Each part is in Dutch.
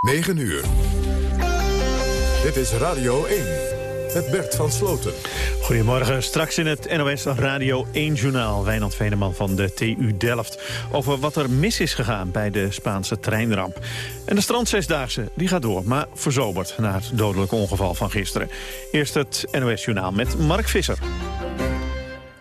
9 uur. Dit is Radio 1. Het Bert van Sloten. Goedemorgen, straks in het NOS Radio 1-journaal... Wijnand Veneman van de TU Delft... over wat er mis is gegaan bij de Spaanse treinramp. En de strandzesdaagse die gaat door, maar verzoberd... na het dodelijke ongeval van gisteren. Eerst het NOS-journaal met Mark Visser.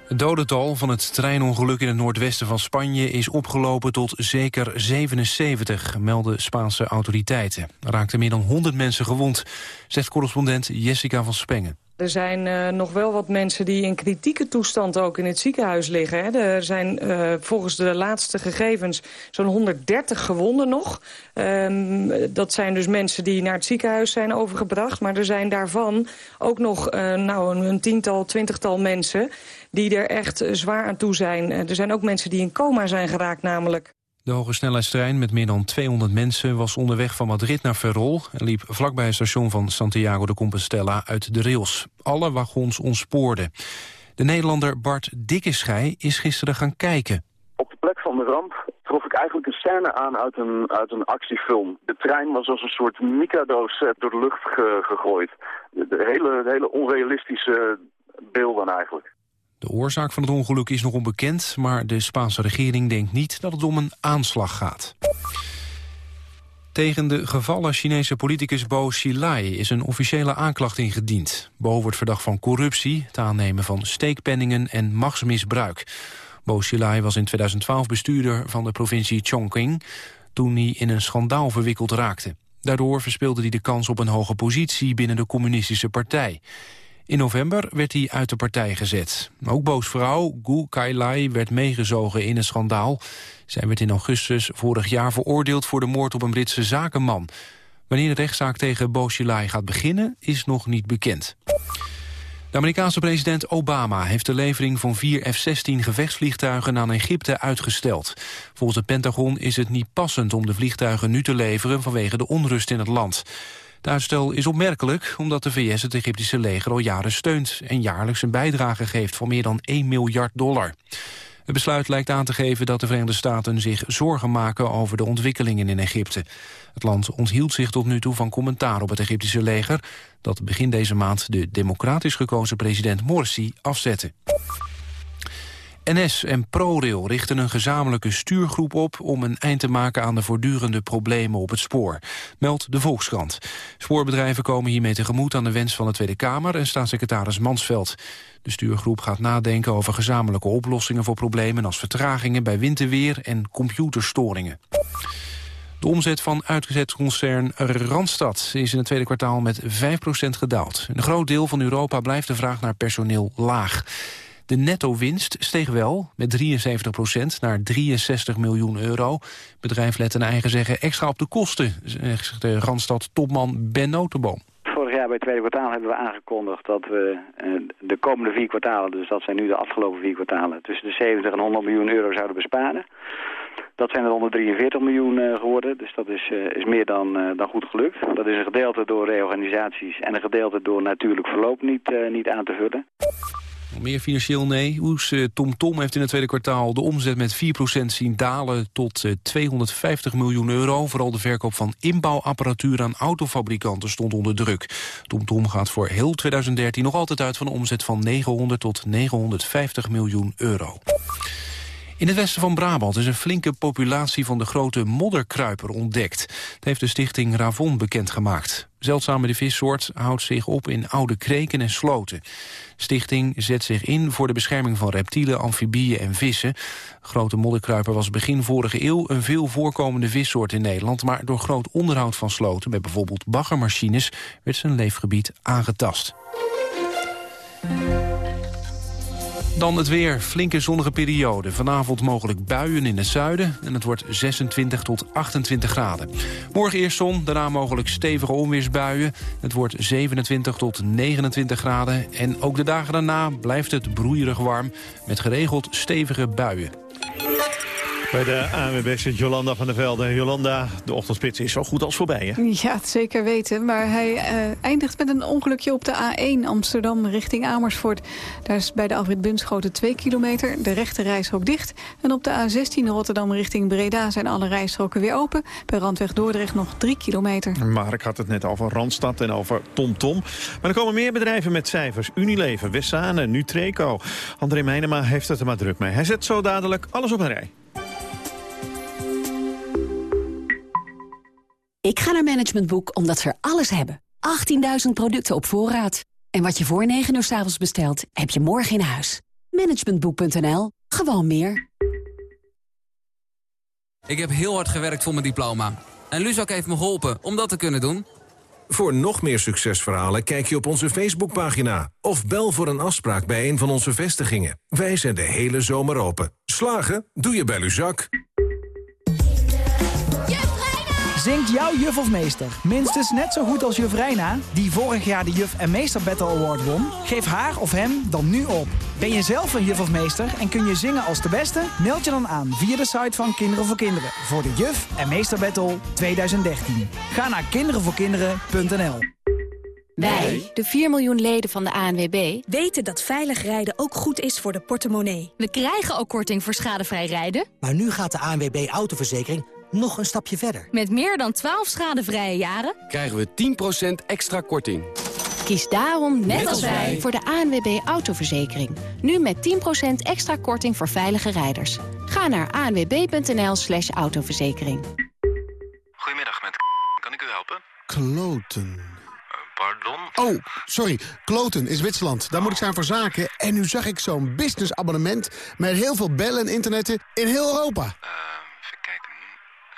Het dodental van het treinongeluk in het noordwesten van Spanje is opgelopen tot zeker 77, melden Spaanse autoriteiten. Raakten meer dan 100 mensen gewond, zegt correspondent Jessica van Spengen. Er zijn uh, nog wel wat mensen die in kritieke toestand ook in het ziekenhuis liggen. Hè. Er zijn uh, volgens de laatste gegevens zo'n 130 gewonden nog. Um, dat zijn dus mensen die naar het ziekenhuis zijn overgebracht. Maar er zijn daarvan ook nog uh, nou, een tiental, twintigtal mensen die er echt zwaar aan toe zijn. Er zijn ook mensen die in coma zijn geraakt namelijk. De hoge snelheidstrein met meer dan 200 mensen was onderweg van Madrid naar Ferrol... en liep vlakbij het station van Santiago de Compostela uit de rails. Alle wagons ontspoorden. De Nederlander Bart Dikkeschij is gisteren gaan kijken. Op de plek van de ramp trof ik eigenlijk een scène aan uit een, uit een actiefilm. De trein was als een soort Mikado-set door de lucht gegooid. De, hele, hele onrealistische beelden eigenlijk. De oorzaak van het ongeluk is nog onbekend... maar de Spaanse regering denkt niet dat het om een aanslag gaat. Tegen de gevallen Chinese politicus Bo Xilai is een officiële aanklacht ingediend. Bo wordt verdacht van corruptie, het aannemen van steekpenningen en machtsmisbruik. Bo Xilai was in 2012 bestuurder van de provincie Chongqing... toen hij in een schandaal verwikkeld raakte. Daardoor verspeelde hij de kans op een hoge positie binnen de communistische partij. In november werd hij uit de partij gezet. Ook Boos vrouw Gu Kailai werd meegezogen in een schandaal. Zij werd in augustus vorig jaar veroordeeld voor de moord op een Britse zakenman. Wanneer de rechtszaak tegen Bo Xilai gaat beginnen is nog niet bekend. De Amerikaanse president Obama heeft de levering van vier F-16 gevechtsvliegtuigen aan Egypte uitgesteld. Volgens het Pentagon is het niet passend om de vliegtuigen nu te leveren vanwege de onrust in het land. Het uitstel is opmerkelijk omdat de VS het Egyptische leger al jaren steunt... en jaarlijks een bijdrage geeft van meer dan 1 miljard dollar. Het besluit lijkt aan te geven dat de Verenigde Staten zich zorgen maken over de ontwikkelingen in Egypte. Het land onthield zich tot nu toe van commentaar op het Egyptische leger... dat begin deze maand de democratisch gekozen president Morsi afzette. NS en ProRail richten een gezamenlijke stuurgroep op... om een eind te maken aan de voortdurende problemen op het spoor. Meldt de Volkskrant. Spoorbedrijven komen hiermee tegemoet aan de wens van de Tweede Kamer... en staatssecretaris Mansveld. De stuurgroep gaat nadenken over gezamenlijke oplossingen voor problemen... als vertragingen bij winterweer en computerstoringen. De omzet van uitgezet Randstad is in het tweede kwartaal met 5% gedaald. In een groot deel van Europa blijft de vraag naar personeel laag. De netto-winst steeg wel met 73 procent naar 63 miljoen euro. Het bedrijf let eigen zeggen extra op de kosten, zegt de Randstad-topman Ben Notenboom. Vorig jaar bij het tweede kwartaal hebben we aangekondigd dat we eh, de komende vier kwartalen, dus dat zijn nu de afgelopen vier kwartalen, tussen de 70 en 100 miljoen euro zouden besparen. Dat zijn er 143 miljoen uh, geworden, dus dat is, uh, is meer dan, dan goed gelukt. Dat is een gedeelte door reorganisaties en een gedeelte door natuurlijk verloop niet, niet aan te vullen. Meer financieel nieuws. TomTom Tom heeft in het tweede kwartaal de omzet met 4% zien dalen tot 250 miljoen euro. Vooral de verkoop van inbouwapparatuur aan autofabrikanten stond onder druk. TomTom Tom gaat voor heel 2013 nog altijd uit van een omzet van 900 tot 950 miljoen euro. In het westen van Brabant is een flinke populatie van de grote modderkruiper ontdekt. Dat heeft de stichting Ravon bekendgemaakt. Zeldzame de vissoort houdt zich op in oude kreken en sloten. Stichting zet zich in voor de bescherming van reptielen, amfibieën en vissen. Grote modderkruiper was begin vorige eeuw een veel voorkomende vissoort in Nederland... maar door groot onderhoud van sloten, met bijvoorbeeld baggermachines... werd zijn leefgebied aangetast. Dan het weer. Flinke zonnige periode. Vanavond mogelijk buien in het zuiden. En het wordt 26 tot 28 graden. Morgen eerst zon, daarna mogelijk stevige onweersbuien. Het wordt 27 tot 29 graden. En ook de dagen daarna blijft het broeierig warm... met geregeld stevige buien. Bij de ANWB zit Jolanda van der Velde. Jolanda, de ochtendspits is zo goed als voorbij, hè? Ja, zeker weten. Maar hij uh, eindigt met een ongelukje op de A1 Amsterdam richting Amersfoort. Daar is bij de afrit Bunschoten 2 kilometer. De rechte rijstrook dicht. En op de A16 Rotterdam richting Breda zijn alle rijstroken weer open. Bij Randweg Dordrecht nog 3 kilometer. Maar ik had het net over Randstad en over TomTom. Tom. Maar er komen meer bedrijven met cijfers. Unilever, Wessane, Nutreco. André Meijnema heeft het er maar druk mee. Hij zet zo dadelijk alles op een rij. Ik ga naar Management Boek omdat ze er alles hebben. 18.000 producten op voorraad. En wat je voor 9 uur s avonds bestelt, heb je morgen in huis. Managementboek.nl. Gewoon meer. Ik heb heel hard gewerkt voor mijn diploma. En Luzak heeft me geholpen om dat te kunnen doen. Voor nog meer succesverhalen kijk je op onze Facebookpagina... of bel voor een afspraak bij een van onze vestigingen. Wij zijn de hele zomer open. Slagen? Doe je bij Luzak. Zingt jouw juf of meester minstens net zo goed als juf Reina... die vorig jaar de Juf en Meester Battle Award won? Geef haar of hem dan nu op. Ben je zelf een juf of meester en kun je zingen als de beste? Meld je dan aan via de site van Kinderen voor Kinderen... voor de Juf en Meester Battle 2013. Ga naar kinderenvoorkinderen.nl wij, de 4 miljoen leden van de ANWB, weten dat veilig rijden ook goed is voor de portemonnee. We krijgen ook korting voor schadevrij rijden. Maar nu gaat de ANWB Autoverzekering nog een stapje verder. Met meer dan 12 schadevrije jaren krijgen we 10% extra korting. Kies daarom, net, als wij, voor de ANWB Autoverzekering. Nu met 10% extra korting voor veilige rijders. Ga naar anwb.nl slash autoverzekering. Goedemiddag, met kan ik u helpen? Kloten. Uh, pardon? Oh, sorry. Kloten is Zwitserland. Daar moet ik zijn voor zaken. En nu zag ik zo'n businessabonnement... met heel veel bellen en internetten in heel Europa. Uh,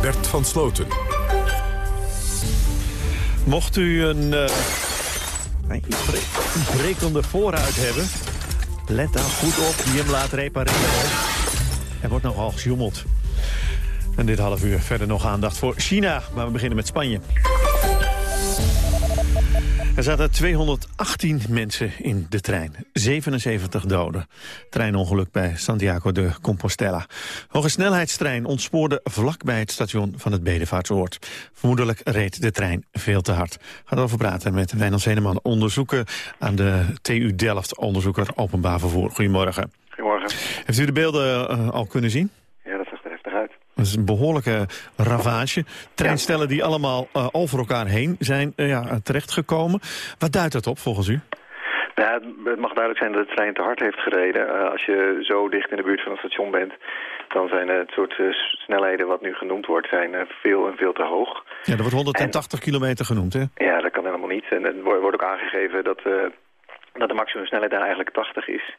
Bert van Sloten. Mocht u een, uh, een brekende vooruit hebben... let dan goed op, die hem laat repareren. Er wordt nogal gesjoemeld. En dit half uur verder nog aandacht voor China. Maar we beginnen met Spanje. Er zaten 218 mensen in de trein. 77 doden. Treinongeluk bij Santiago de Compostela. Hoge snelheidstrein ontspoorde vlak bij het station van het Bedevaartsoord. Vermoedelijk reed de trein veel te hard. Gaan erover praten met Wijnand Zeneman, onderzoeker aan de TU Delft, onderzoeker openbaar vervoer. Goedemorgen. Goedemorgen. Heeft u de beelden uh, al kunnen zien? Dat is een behoorlijke ravage. Treinstellen die allemaal uh, over elkaar heen zijn uh, ja, terechtgekomen. Wat duidt dat op volgens u? Nou, het mag duidelijk zijn dat de trein te hard heeft gereden. Uh, als je zo dicht in de buurt van het station bent... dan zijn het soort snelheden wat nu genoemd wordt... zijn veel en veel te hoog. Ja, er wordt 180 en, kilometer genoemd, hè? Ja, dat kan helemaal niet. En er wordt ook aangegeven dat, dat de maximumsnelheid daar eigenlijk 80 is...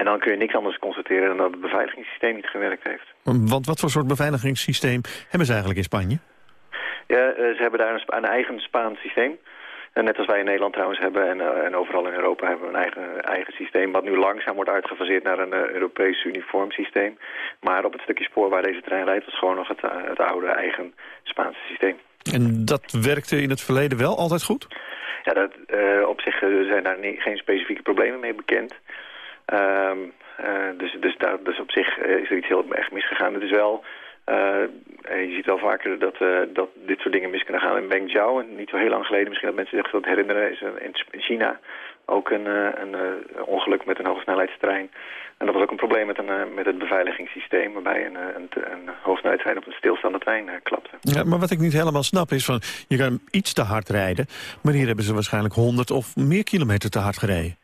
En dan kun je niks anders constateren dan dat het beveiligingssysteem niet gewerkt heeft. Want wat voor soort beveiligingssysteem hebben ze eigenlijk in Spanje? Ja, ze hebben daar een, een eigen Spaans systeem. En net als wij in Nederland trouwens hebben en, uh, en overal in Europa hebben we een eigen, eigen systeem... wat nu langzaam wordt uitgefaseerd naar een uh, Europees uniform systeem. Maar op het stukje spoor waar deze trein rijdt was gewoon nog het, uh, het oude eigen Spaanse systeem. En dat werkte in het verleden wel altijd goed? Ja, dat, op zich zijn daar geen specifieke problemen mee bekend... Um, uh, dus, dus, daar, dus op zich is er iets heel erg misgegaan. Het is wel, uh, je ziet wel vaker dat, uh, dat dit soort dingen mis kunnen gaan. In Bengzhou, en niet zo heel lang geleden, misschien dat mensen zich dat herinneren, is in China ook een, een ongeluk met een hogesnelheidstrein. En dat was ook een probleem met, een, met het beveiligingssysteem, waarbij een, een, een hogesnelheidstrein op een stilstaande trein klapte. Ja, maar wat ik niet helemaal snap is van, je kan iets te hard rijden, maar hier hebben ze waarschijnlijk 100 of meer kilometer te hard gereden.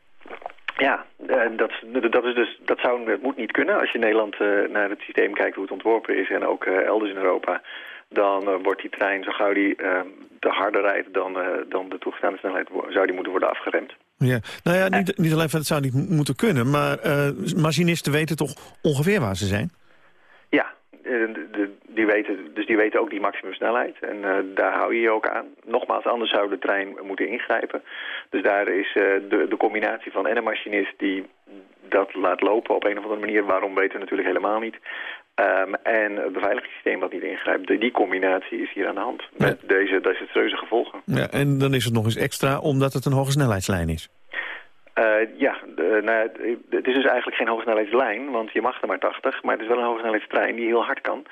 Ja, uh, dat, dat, is dus, dat zou, het moet niet kunnen. Als je in Nederland uh, naar het systeem kijkt hoe het ontworpen is... en ook uh, elders in Europa... dan wordt die trein, zo gauw die te harder rijdt dan, dan de toegestane snelheid... zou die moeten worden afgeremd. Ja, nou ja, niet, niet alleen van het zou niet moeten kunnen... maar machinisten weten toch ongeveer waar ze zijn? Ja, de, die weten, dus die weten ook die maximumsnelheid. En uh, daar hou je je ook aan. Nogmaals, anders zou de trein moeten ingrijpen. Dus daar is uh, de, de combinatie van en een machinist die dat laat lopen op een of andere manier. Waarom weten we natuurlijk helemaal niet. Um, en het beveiligingssysteem wat niet ingrijpt. Die combinatie is hier aan de hand. Met ja. deze desastreuze gevolgen. Ja, en dan is het nog eens extra omdat het een hoge snelheidslijn is. Uh, ja, de, nou, het is dus eigenlijk geen hogesnelheidslijn, want je mag er maar 80. Maar het is wel een hogesnelheidstrein die heel hard kan.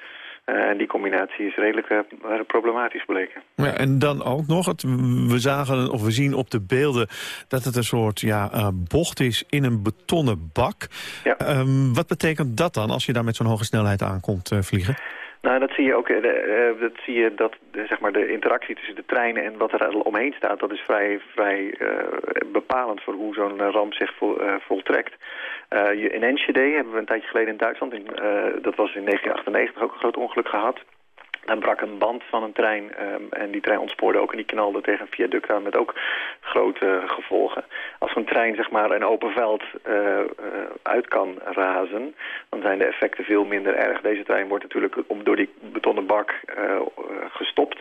Uh, en die combinatie is redelijk uh, problematisch bleken. Ja, en dan ook nog, het, we zagen of we zien op de beelden dat het een soort ja, uh, bocht is in een betonnen bak. Ja. Um, wat betekent dat dan als je daar met zo'n hoge snelheid aankomt vliegen? Nou, dat zie je ook. Uh, dat zie je dat zeg maar de interactie tussen de treinen en wat er omheen staat, dat is vrij, vrij uh, bepalend voor hoe zo'n ramp zich vol, uh, voltrekt. In Enschede hebben we een tijdje geleden in Duitsland, in, dat was in 1998 ook een groot ongeluk gehad. Dan brak een band van een trein um, en die trein ontspoorde ook en die knalde tegen een viaduct aan met ook grote gevolgen. Als een trein zeg maar een open veld uh, uh, uit kan razen, dan zijn de effecten veel minder erg. Deze trein wordt natuurlijk door die betonnen bak uh, gestopt.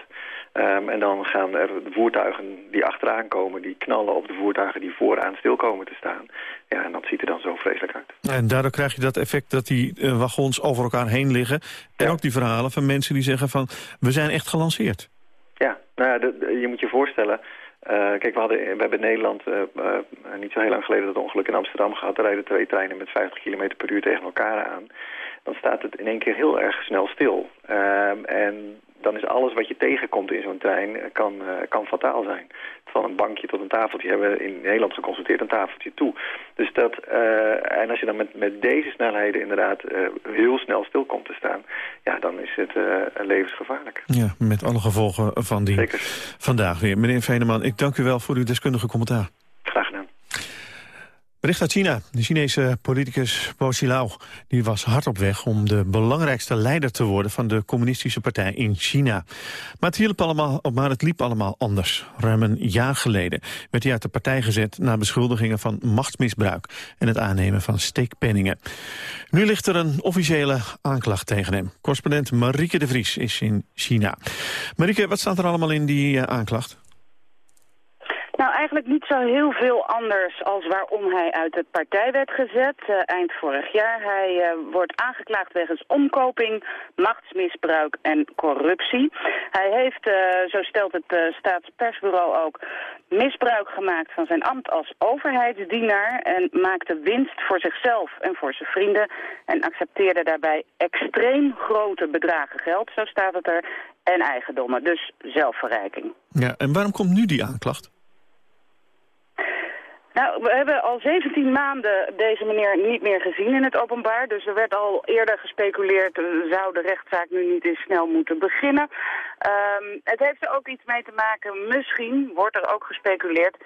Um, en dan gaan er de voertuigen die achteraan komen, die knallen op de voertuigen die vooraan stil komen te staan. Ja, en dat ziet er dan zo vreselijk uit. En daardoor krijg je dat effect dat die uh, wagons over elkaar heen liggen. En ja. ook die verhalen van mensen die zeggen van, we zijn echt gelanceerd. Ja, nou ja, de, de, je moet je voorstellen... Uh, kijk, we, hadden, we hebben in Nederland uh, uh, niet zo heel lang geleden dat ongeluk in Amsterdam gehad. Er rijden twee treinen met 50 km per uur tegen elkaar aan. Dan staat het in één keer heel erg snel stil. en dan is alles wat je tegenkomt in zo'n trein kan, uh, kan fataal zijn. Van een bankje tot een tafeltje hebben we in Nederland geconstateerd een tafeltje toe. Dus dat, uh, en als je dan met, met deze snelheden inderdaad uh, heel snel stil komt te staan, ja, dan is het levensgevaarlijk. Ja, met alle gevolgen van die Zeker. vandaag weer. Meneer Veneman, ik dank u wel voor uw deskundige commentaar. Bericht uit China. De Chinese politicus Bo Xilao die was hard op weg om de belangrijkste leider te worden van de communistische partij in China. Maar het, allemaal, maar het liep allemaal anders. Ruim een jaar geleden werd hij uit de partij gezet na beschuldigingen van machtsmisbruik en het aannemen van steekpenningen. Nu ligt er een officiële aanklacht tegen hem. Correspondent Marieke de Vries is in China. Marieke, wat staat er allemaal in die uh, aanklacht? Eigenlijk niet zo heel veel anders als waarom hij uit de partij werd gezet uh, eind vorig jaar. Hij uh, wordt aangeklaagd wegens omkoping, machtsmisbruik en corruptie. Hij heeft, uh, zo stelt het staatspersbureau ook, misbruik gemaakt van zijn ambt als overheidsdienaar en maakte winst voor zichzelf en voor zijn vrienden en accepteerde daarbij extreem grote bedragen geld, zo staat het er, en eigendommen. Dus zelfverrijking. Ja, en waarom komt nu die aanklacht? Nou, we hebben al 17 maanden deze meneer niet meer gezien in het openbaar. Dus er werd al eerder gespeculeerd, zou de rechtszaak nu niet eens snel moeten beginnen. Um, het heeft er ook iets mee te maken, misschien wordt er ook gespeculeerd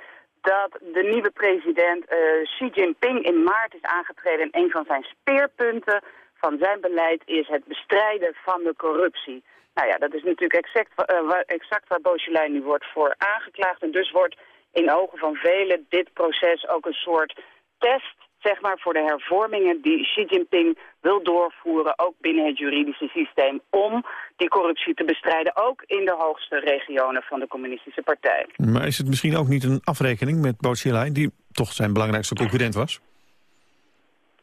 dat de nieuwe president uh, Xi Jinping in maart is aangetreden. En een van zijn speerpunten van zijn beleid is het bestrijden van de corruptie. Nou ja, dat is natuurlijk exact, uh, exact waar Bochelijn nu wordt voor aangeklaagd. En dus wordt in ogen van velen dit proces ook een soort test zeg maar, voor de hervormingen die Xi Jinping wil doorvoeren, ook binnen het juridische systeem, om die corruptie te bestrijden, ook in de hoogste regionen van de communistische partij. Maar is het misschien ook niet een afrekening met Bo Xilai, die toch zijn belangrijkste concurrent was?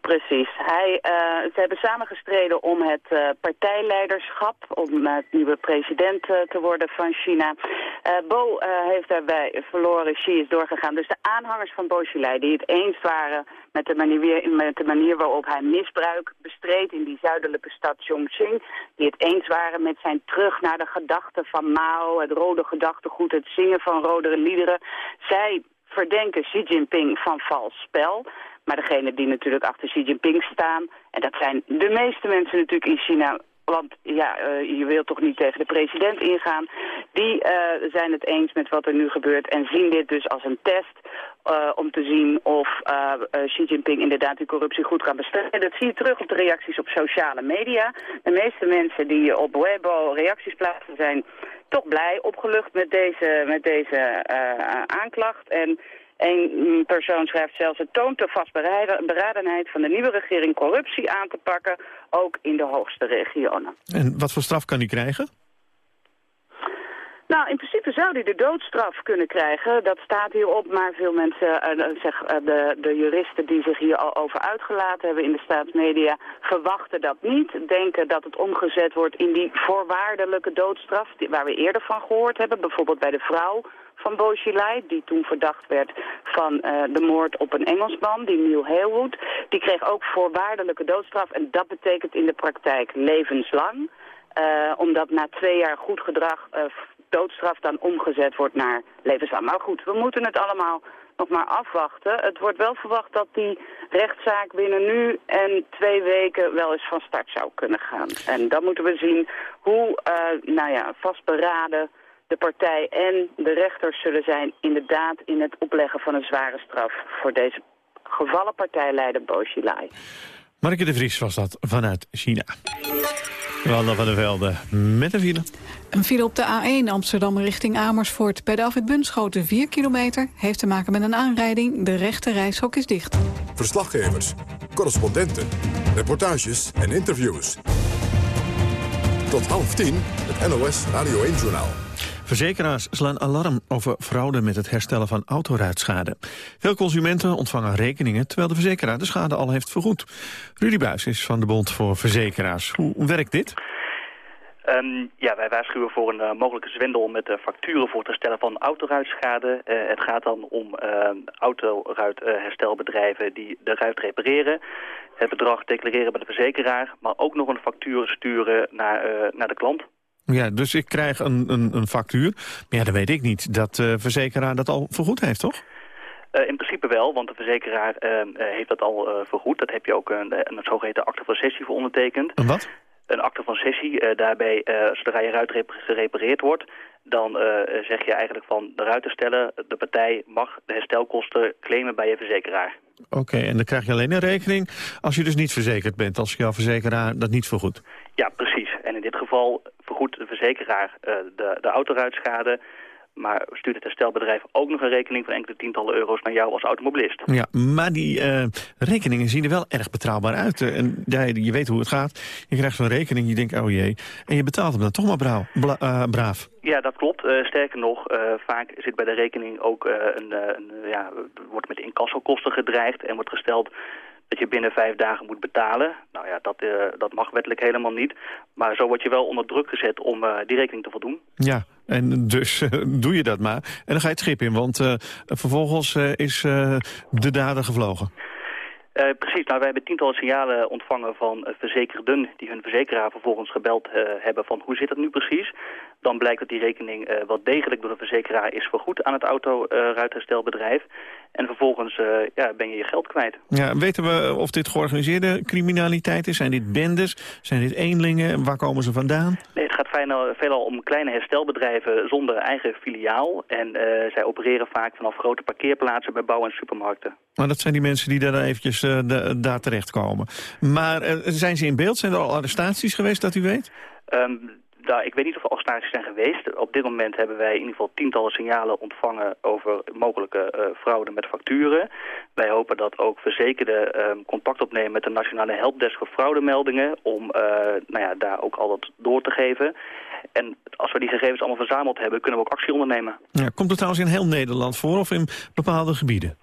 Precies. Hij, uh, ze hebben samengestreden om het uh, partijleiderschap, om uh, het nieuwe president te worden van China. Bo heeft daarbij verloren, Xi is doorgegaan. Dus de aanhangers van Bo Xilai, die het eens waren met de, manier, met de manier waarop hij misbruik bestreed in die zuidelijke stad Chongqing, die het eens waren met zijn terug naar de gedachten van Mao, het rode gedachtegoed, het zingen van rodere liederen. Zij verdenken Xi Jinping van vals spel. Maar degene die natuurlijk achter Xi Jinping staan... en dat zijn de meeste mensen natuurlijk in China want ja, uh, je wilt toch niet tegen de president ingaan. Die uh, zijn het eens met wat er nu gebeurt en zien dit dus als een test uh, om te zien of Xi Jinping inderdaad die corruptie goed kan bestrijden. Dat zie je terug op de reacties op sociale media. De meeste mensen die op Weibo reacties plaatsen zijn toch blij, opgelucht met deze, met deze aanklacht. En een persoon schrijft zelfs... het toont de vastberadenheid van de nieuwe regering corruptie aan te pakken... ook in de hoogste regionen. En wat voor straf kan hij krijgen? Nou, in principe zou hij de doodstraf kunnen krijgen. Dat staat hierop, maar veel mensen, uh, zeg, uh, de, de juristen die zich hier al over uitgelaten hebben in de staatsmedia, verwachten dat niet. Denken dat het omgezet wordt in die voorwaardelijke doodstraf, die, waar we eerder van gehoord hebben. Bijvoorbeeld bij de vrouw van Beaujolais, die toen verdacht werd van uh, de moord op een Engelsman, die Neil Haywood. Die kreeg ook voorwaardelijke doodstraf en dat betekent in de praktijk levenslang. Uh, omdat na twee jaar goed gedrag uh, doodstraf dan omgezet wordt naar levenslang. Maar goed, we moeten het allemaal nog maar afwachten. Het wordt wel verwacht dat die rechtszaak binnen nu en twee weken wel eens van start zou kunnen gaan. En dan moeten we zien hoe, nou ja, vastberaden de partij en de rechters zullen zijn inderdaad in het opleggen van een zware straf voor deze gevallen partijleider Bo Xilai. Marke de Vries was dat vanuit China. Wanda van der Velde met een file. Een file op de A1 Amsterdam richting Amersfoort. Bij de Afwit Bunschoten 4 kilometer. Heeft te maken met een aanrijding. De rechte reishok is dicht. Verslaggevers, correspondenten, reportages en interviews. Tot half tien het NOS Radio 1-journaal. Verzekeraars slaan alarm over fraude met het herstellen van autoruitschade. Veel consumenten ontvangen rekeningen terwijl de verzekeraar de schade al heeft vergoed. Rudy Buis is van de Bond voor Verzekeraars. Hoe werkt dit? Um, ja, wij waarschuwen voor een uh, mogelijke zwendel met uh, facturen voor het herstellen van autoruitschade. Uh, het gaat dan om autoruitherstelbedrijven die de ruit repareren. Het bedrag declareren bij de verzekeraar, maar ook nog een factuur sturen naar, naar de klant. Ja, dus ik krijg een, een, een factuur. Maar ja, dan weet ik niet dat de verzekeraar dat al vergoed heeft, toch? Uh, in principe wel, want de verzekeraar uh, heeft dat al uh, vergoed. Dat heb je ook een, een zogeheten akte van sessie voor ondertekend. Een wat? Een akte van sessie. daarbij, zodra je ruit gerepareerd wordt, dan zeg je eigenlijk van de ruit herstellen. De partij mag de herstelkosten claimen bij je verzekeraar. Oké, en dan krijg je alleen een rekening als je dus niet verzekerd bent. Als jouw verzekeraar dat niet vergoedt. Ja, precies. En in dit geval vergoedt de verzekeraar uh, de, de autoruitschade... maar stuurt het herstelbedrijf ook nog een rekening van enkele tientallen euro's naar jou als automobilist. Ja, maar die uh, rekeningen zien er wel erg betrouwbaar uit. En ja, je weet hoe het gaat. Je krijgt zo'n rekening, je denkt, oh jee. En je betaalt hem dan toch maar braaf. Bla, uh, braaf. Ja, dat klopt. Sterker nog, vaak zit bij de rekening ook een, een, ja, wordt met incassokosten gedreigd en wordt gesteld dat je binnen vijf dagen moet betalen. Nou ja, dat, uh, dat mag wettelijk helemaal niet. Maar zo word je wel onder druk gezet om uh, die rekening te voldoen. Ja, en dus uh, doe je dat maar. En dan ga je het schip in, want vervolgens is de dader gevlogen. Uh, precies, nou wij hebben tientallen signalen ontvangen van uh, verzekerden die hun verzekeraar vervolgens gebeld uh, hebben van hoe zit het nu precies. Dan blijkt dat die rekening wel degelijk door de verzekeraar is vergoed aan het autoruitherstelbedrijf. En vervolgens ja, ben je je geld kwijt. Ja, weten we of dit georganiseerde criminaliteit is? Zijn dit bendes? Zijn dit eenlingen? Waar komen ze vandaan? Nee, het gaat veelal, veelal om kleine herstelbedrijven zonder eigen filiaal. En zij opereren vaak vanaf grote parkeerplaatsen bij bouw- en supermarkten. Maar dat zijn die mensen die daar eventjes uh, de, daar terechtkomen. Maar zijn ze in beeld? Zijn er al arrestaties geweest dat u weet? Um, ik weet niet of er arrestaties zijn geweest. Op dit moment hebben wij in ieder geval tientallen signalen ontvangen over mogelijke uh, fraude met facturen. Wij hopen dat ook verzekerden uh, contact opnemen met de Nationale Helpdesk voor fraudemeldingen... om uh, nou ja, daar ook al dat door te geven. En als we die gegevens allemaal verzameld hebben, kunnen we ook actie ondernemen. Ja, komt het trouwens in heel Nederland voor of in bepaalde gebieden?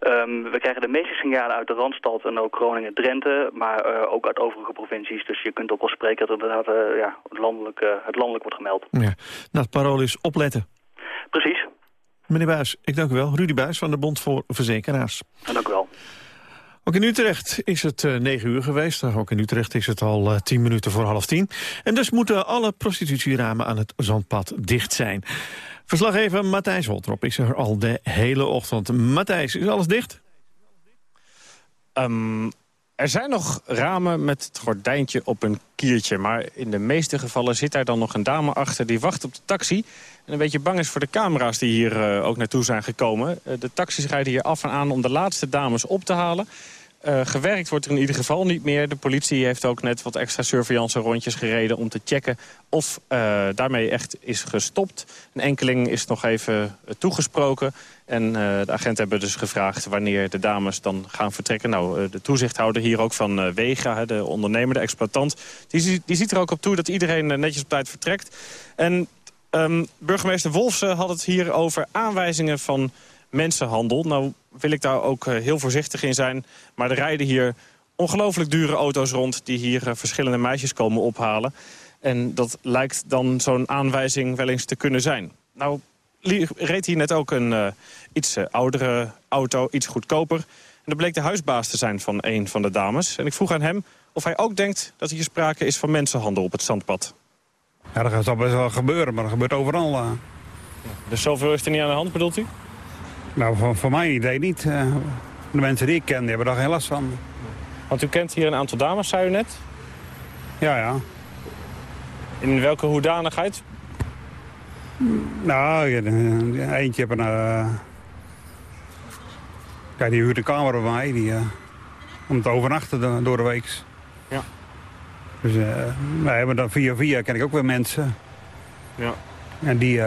Um, we krijgen de meeste signalen uit de Randstad en ook Groningen-Drenthe, maar uh, ook uit overige provincies. Dus je kunt ook wel spreken dat inderdaad uh, ja, het, landelijk, uh, het landelijk wordt gemeld. Ja. Nou, het parool is opletten. Precies. Meneer Buis, ik dank u wel. Rudy Buis van de Bond voor Verzekeraars. En dank u wel. Ook in Utrecht is het uh, 9 uur geweest. Ook in Utrecht is het al uh, 10 minuten voor half tien. En dus moeten alle prostitutieramen aan het zandpad dicht zijn. Verslaggever Matthijs Holtrop is er al de hele ochtend. Matthijs, is alles dicht? Um, Er zijn nog ramen met het gordijntje op een kiertje. Maar in de meeste gevallen zit daar dan nog een dame achter... die wacht op de taxi en een beetje bang is voor de camera's die hier uh, ook naartoe zijn gekomen. Uh, de taxis rijden hier af en aan om de laatste dames op te halen. Uh, gewerkt wordt er in ieder geval niet meer. De politie heeft ook net wat extra surveillance rondjes gereden... om te checken of uh, daarmee echt is gestopt. Een enkeling is nog even toegesproken. En de agenten hebben dus gevraagd wanneer de dames dan gaan vertrekken. Nou, de toezichthouder hier ook van Wega, de ondernemer, de exploitant... Die, die ziet er ook op toe dat iedereen netjes op tijd vertrekt. En um, burgemeester Wolfsen had het hier over aanwijzingen van mensenhandel. Nou wil ik daar ook heel voorzichtig in zijn. Maar er rijden hier ongelooflijk dure auto's rond... die hier verschillende meisjes komen ophalen. En dat lijkt dan zo'n aanwijzing wel eens te kunnen zijn. Nou reed hier net ook een uh, iets uh, oudere auto, iets goedkoper. En dat bleek de huisbaas te zijn van een van de dames. En ik vroeg aan hem of hij ook denkt dat hier sprake is van mensenhandel op het zandpad. Ja, dat zal best wel gebeuren, maar dat gebeurt overal. Uh... Dus zoveel is er niet aan de hand, bedoelt u? Nou, voor, voor mijn idee niet. Uh, de mensen die ik ken, die hebben daar geen last van. Want u kent hier een aantal dames, zei u net? Ja, ja. In welke hoedanigheid? Nou, eentje heeft een... Uh... Ja, die huurt een kamer bij mij, die, uh, om te overnachten door de week. Ja. Dus uh, wij hebben dan via via ken ik ook weer mensen. Ja. En die...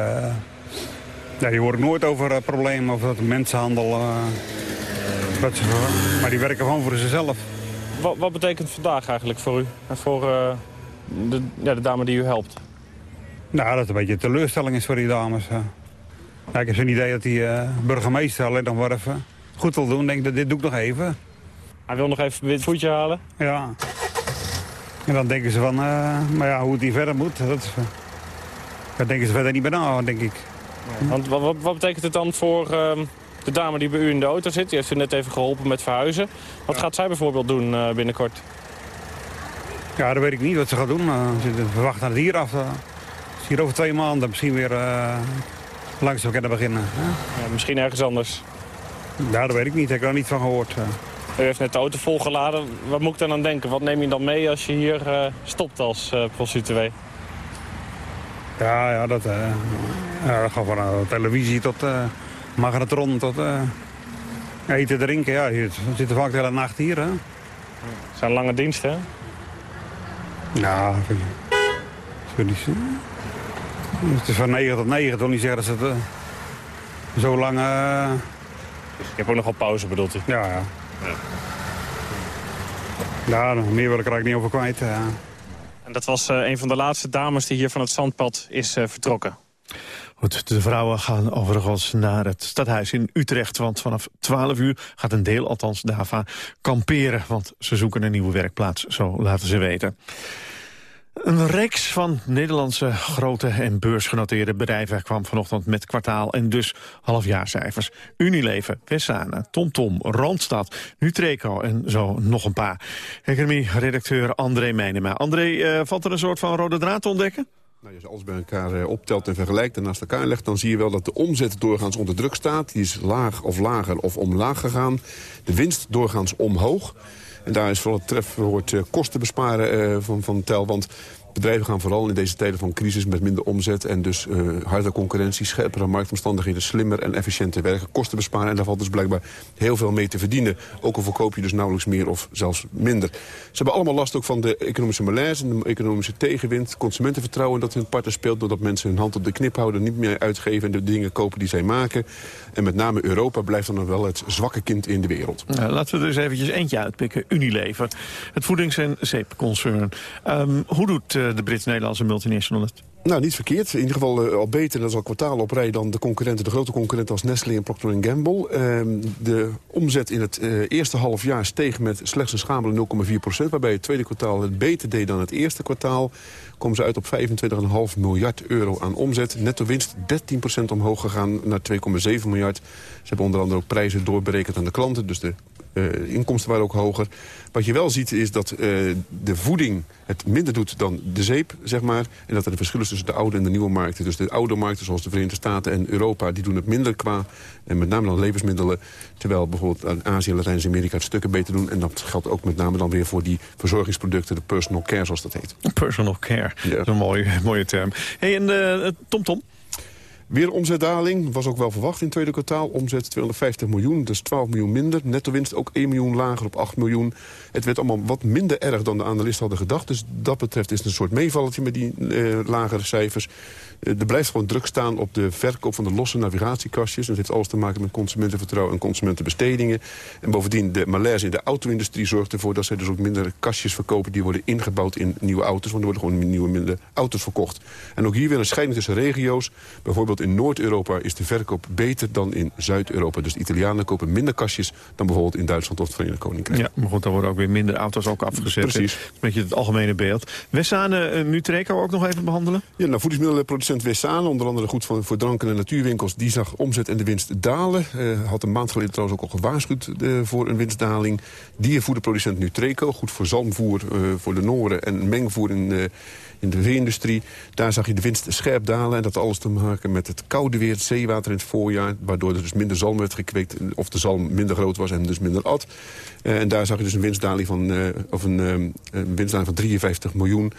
Ja, die hoor ik nooit over uh, problemen of dat mensenhandel. Uh, dat ze, maar die werken gewoon voor zichzelf. Wat, wat betekent vandaag eigenlijk voor u en voor uh, de, ja, de dame die u helpt? Nou, dat het een beetje een teleurstelling is voor die dames. Ja, ik heb zo'n idee dat die burgemeester alleen nog maar even goed wil doen. Denk dat dit doe ik nog even. Hij wil nog even een wit voetje halen? Ja. En dan denken ze van, maar ja, hoe het hier verder moet, dat, daar denken ze verder niet bij na, denk ik. Want wat, wat, betekent het dan voor uh, de dame die bij u in de auto zit? Die heeft u net even geholpen met verhuizen. Wat ja. gaat zij bijvoorbeeld doen uh, binnenkort? Ja, dat weet ik niet wat ze gaat doen. Uh, we wachten het hier af. hier over twee maanden misschien weer langzaam kunnen beginnen. Ja, misschien ergens anders? Ja, dat weet ik niet. Ik heb er niet van gehoord. U heeft net de auto volgeladen. Wat moet ik dan aan denken? Wat neem je dan mee als je hier stopt als prostituee? Ja, ja, dat, uh, ja, dat gaat van uh, televisie tot uh, magnetron tot uh, eten, drinken. Ja, we zitten vaak de hele nacht hier. Hè. Het zijn lange diensten, hè? Ja, vind je. Niet het is van 9 tot 9, toch niet zeggen dat ze het zo lang... Je hebt ook nogal pauze, bedoelt u? Ja, ja. Ja, ja meer wil ik er eigenlijk niet over kwijt. En dat was uh, een van de laatste dames die hier van het zandpad is uh, vertrokken. Goed, de vrouwen gaan overigens naar het stadhuis in Utrecht. Want vanaf 12 uur gaat een deel, althans DAVA, kamperen. Want ze zoeken een nieuwe werkplaats, zo laten ze weten. Een reeks van Nederlandse grote en beursgenoteerde bedrijven kwam vanochtend met kwartaal en dus halfjaarcijfers. Unilever, Wessana, TomTom, Randstad, Nutreco en zo nog een paar. Economie-redacteur André Meijnema. André, uh, valt er een soort van rode draad te ontdekken? Nou, als je alles bij elkaar uh, optelt en vergelijkt en naast elkaar legt... dan zie je wel dat de omzet doorgaans onder druk staat. Die is laag of lager of omlaag gegaan. De winst doorgaans omhoog. En daar is vooral het trefwoord uh, kosten besparen uh, van, van tel. Want bedrijven gaan vooral in deze tijden van crisis met minder omzet... en dus uh, harde concurrentie, scherpere marktomstandigheden... slimmer en efficiënter werken, kosten besparen. En daar valt dus blijkbaar heel veel mee te verdienen. Ook al verkoop je dus nauwelijks meer of zelfs minder. Ze hebben allemaal last ook van de economische malaise... de economische tegenwind, consumentenvertrouwen dat hun parten speelt... doordat mensen hun hand op de knip houden, niet meer uitgeven... en de dingen kopen die zij maken. En met name Europa blijft dan wel het zwakke kind in de wereld. Laten we eens eventjes eentje uitpikken. Unilever, het voedings- en zeepconcern. Um, hoe doet uh, de Brits-Nederlandse multinational het? Nou, niet verkeerd. In ieder geval uh, al beter, dat is al kwartaal op rij... dan de concurrenten, de grote concurrenten als Nestlé en Procter Gamble. Uh, de omzet in het uh, eerste half jaar steeg met slechts een schamele 0,4 procent... waarbij het tweede kwartaal het beter deed dan het eerste kwartaal. Komen ze uit op 25,5 miljard euro aan omzet. Netto winst 13 procent omhoog gegaan naar 2,7 miljard. Ze hebben onder andere ook prijzen doorberekend aan de klanten. Dus de uh, inkomsten waren ook hoger. Wat je wel ziet is dat uh, de voeding het minder doet dan de zeep, zeg maar. En dat er een verschil is tussen de oude en de nieuwe markten. Dus de oude markten, zoals de Verenigde Staten en Europa... die doen het minder qua, en met name dan levensmiddelen... terwijl bijvoorbeeld Azië en Latijns-Amerika het stukken beter doen. En dat geldt ook met name dan weer voor die verzorgingsproducten... de personal care, zoals dat heet. Personal care, ja. dat is een mooie, mooie term. hey, en uh, Tom Tom? Weer omzetdaling, was ook wel verwacht in het tweede kwartaal. Omzet 250 miljoen, dus 12 miljoen minder. Netto winst ook 1 miljoen lager op 8 miljoen. Het werd allemaal wat minder erg dan de analisten hadden gedacht. Dus dat betreft is het een soort meevalletje met die uh, lagere cijfers. Uh, er blijft gewoon druk staan op de verkoop van de losse navigatiekastjes. Dat heeft alles te maken met consumentenvertrouwen en consumentenbestedingen. En bovendien, de malaise in de auto-industrie zorgt ervoor... dat zij dus ook minder kastjes verkopen die worden ingebouwd in nieuwe auto's. Want er worden gewoon nieuwe minder auto's verkocht. En ook hier weer een scheiding tussen regio's. Bijvoorbeeld in Noord-Europa is de verkoop beter dan in Zuid-Europa. Dus de Italianen kopen minder kastjes dan bijvoorbeeld in Duitsland of het Verenigd Koninkrijk. Ja, maar goed, dan worden ook weer minder auto's ook afgezet. Precies. Een beetje het algemene beeld. Wessane, uh, Nutreco ook nog even behandelen? Ja, nou, Wessane, onder andere goed voor, dranken en natuurwinkels... die zag omzet en de winst dalen. Uh, had een maand geleden trouwens ook al gewaarschuwd uh, voor een winstdaling. Diervoederproducent Nutreco, goed voor zalmvoer voor de Noren... en mengvoer in in de vee-industrie. Daar zag je de winst scherp dalen. En dat had alles te maken met het koude weer, het zeewater in het voorjaar. Waardoor er dus minder zalm werd gekweekt. Of de zalm minder groot was en dus minder at. En daar zag je dus een winstdaling van, of een, een winstdaling van 53 miljoen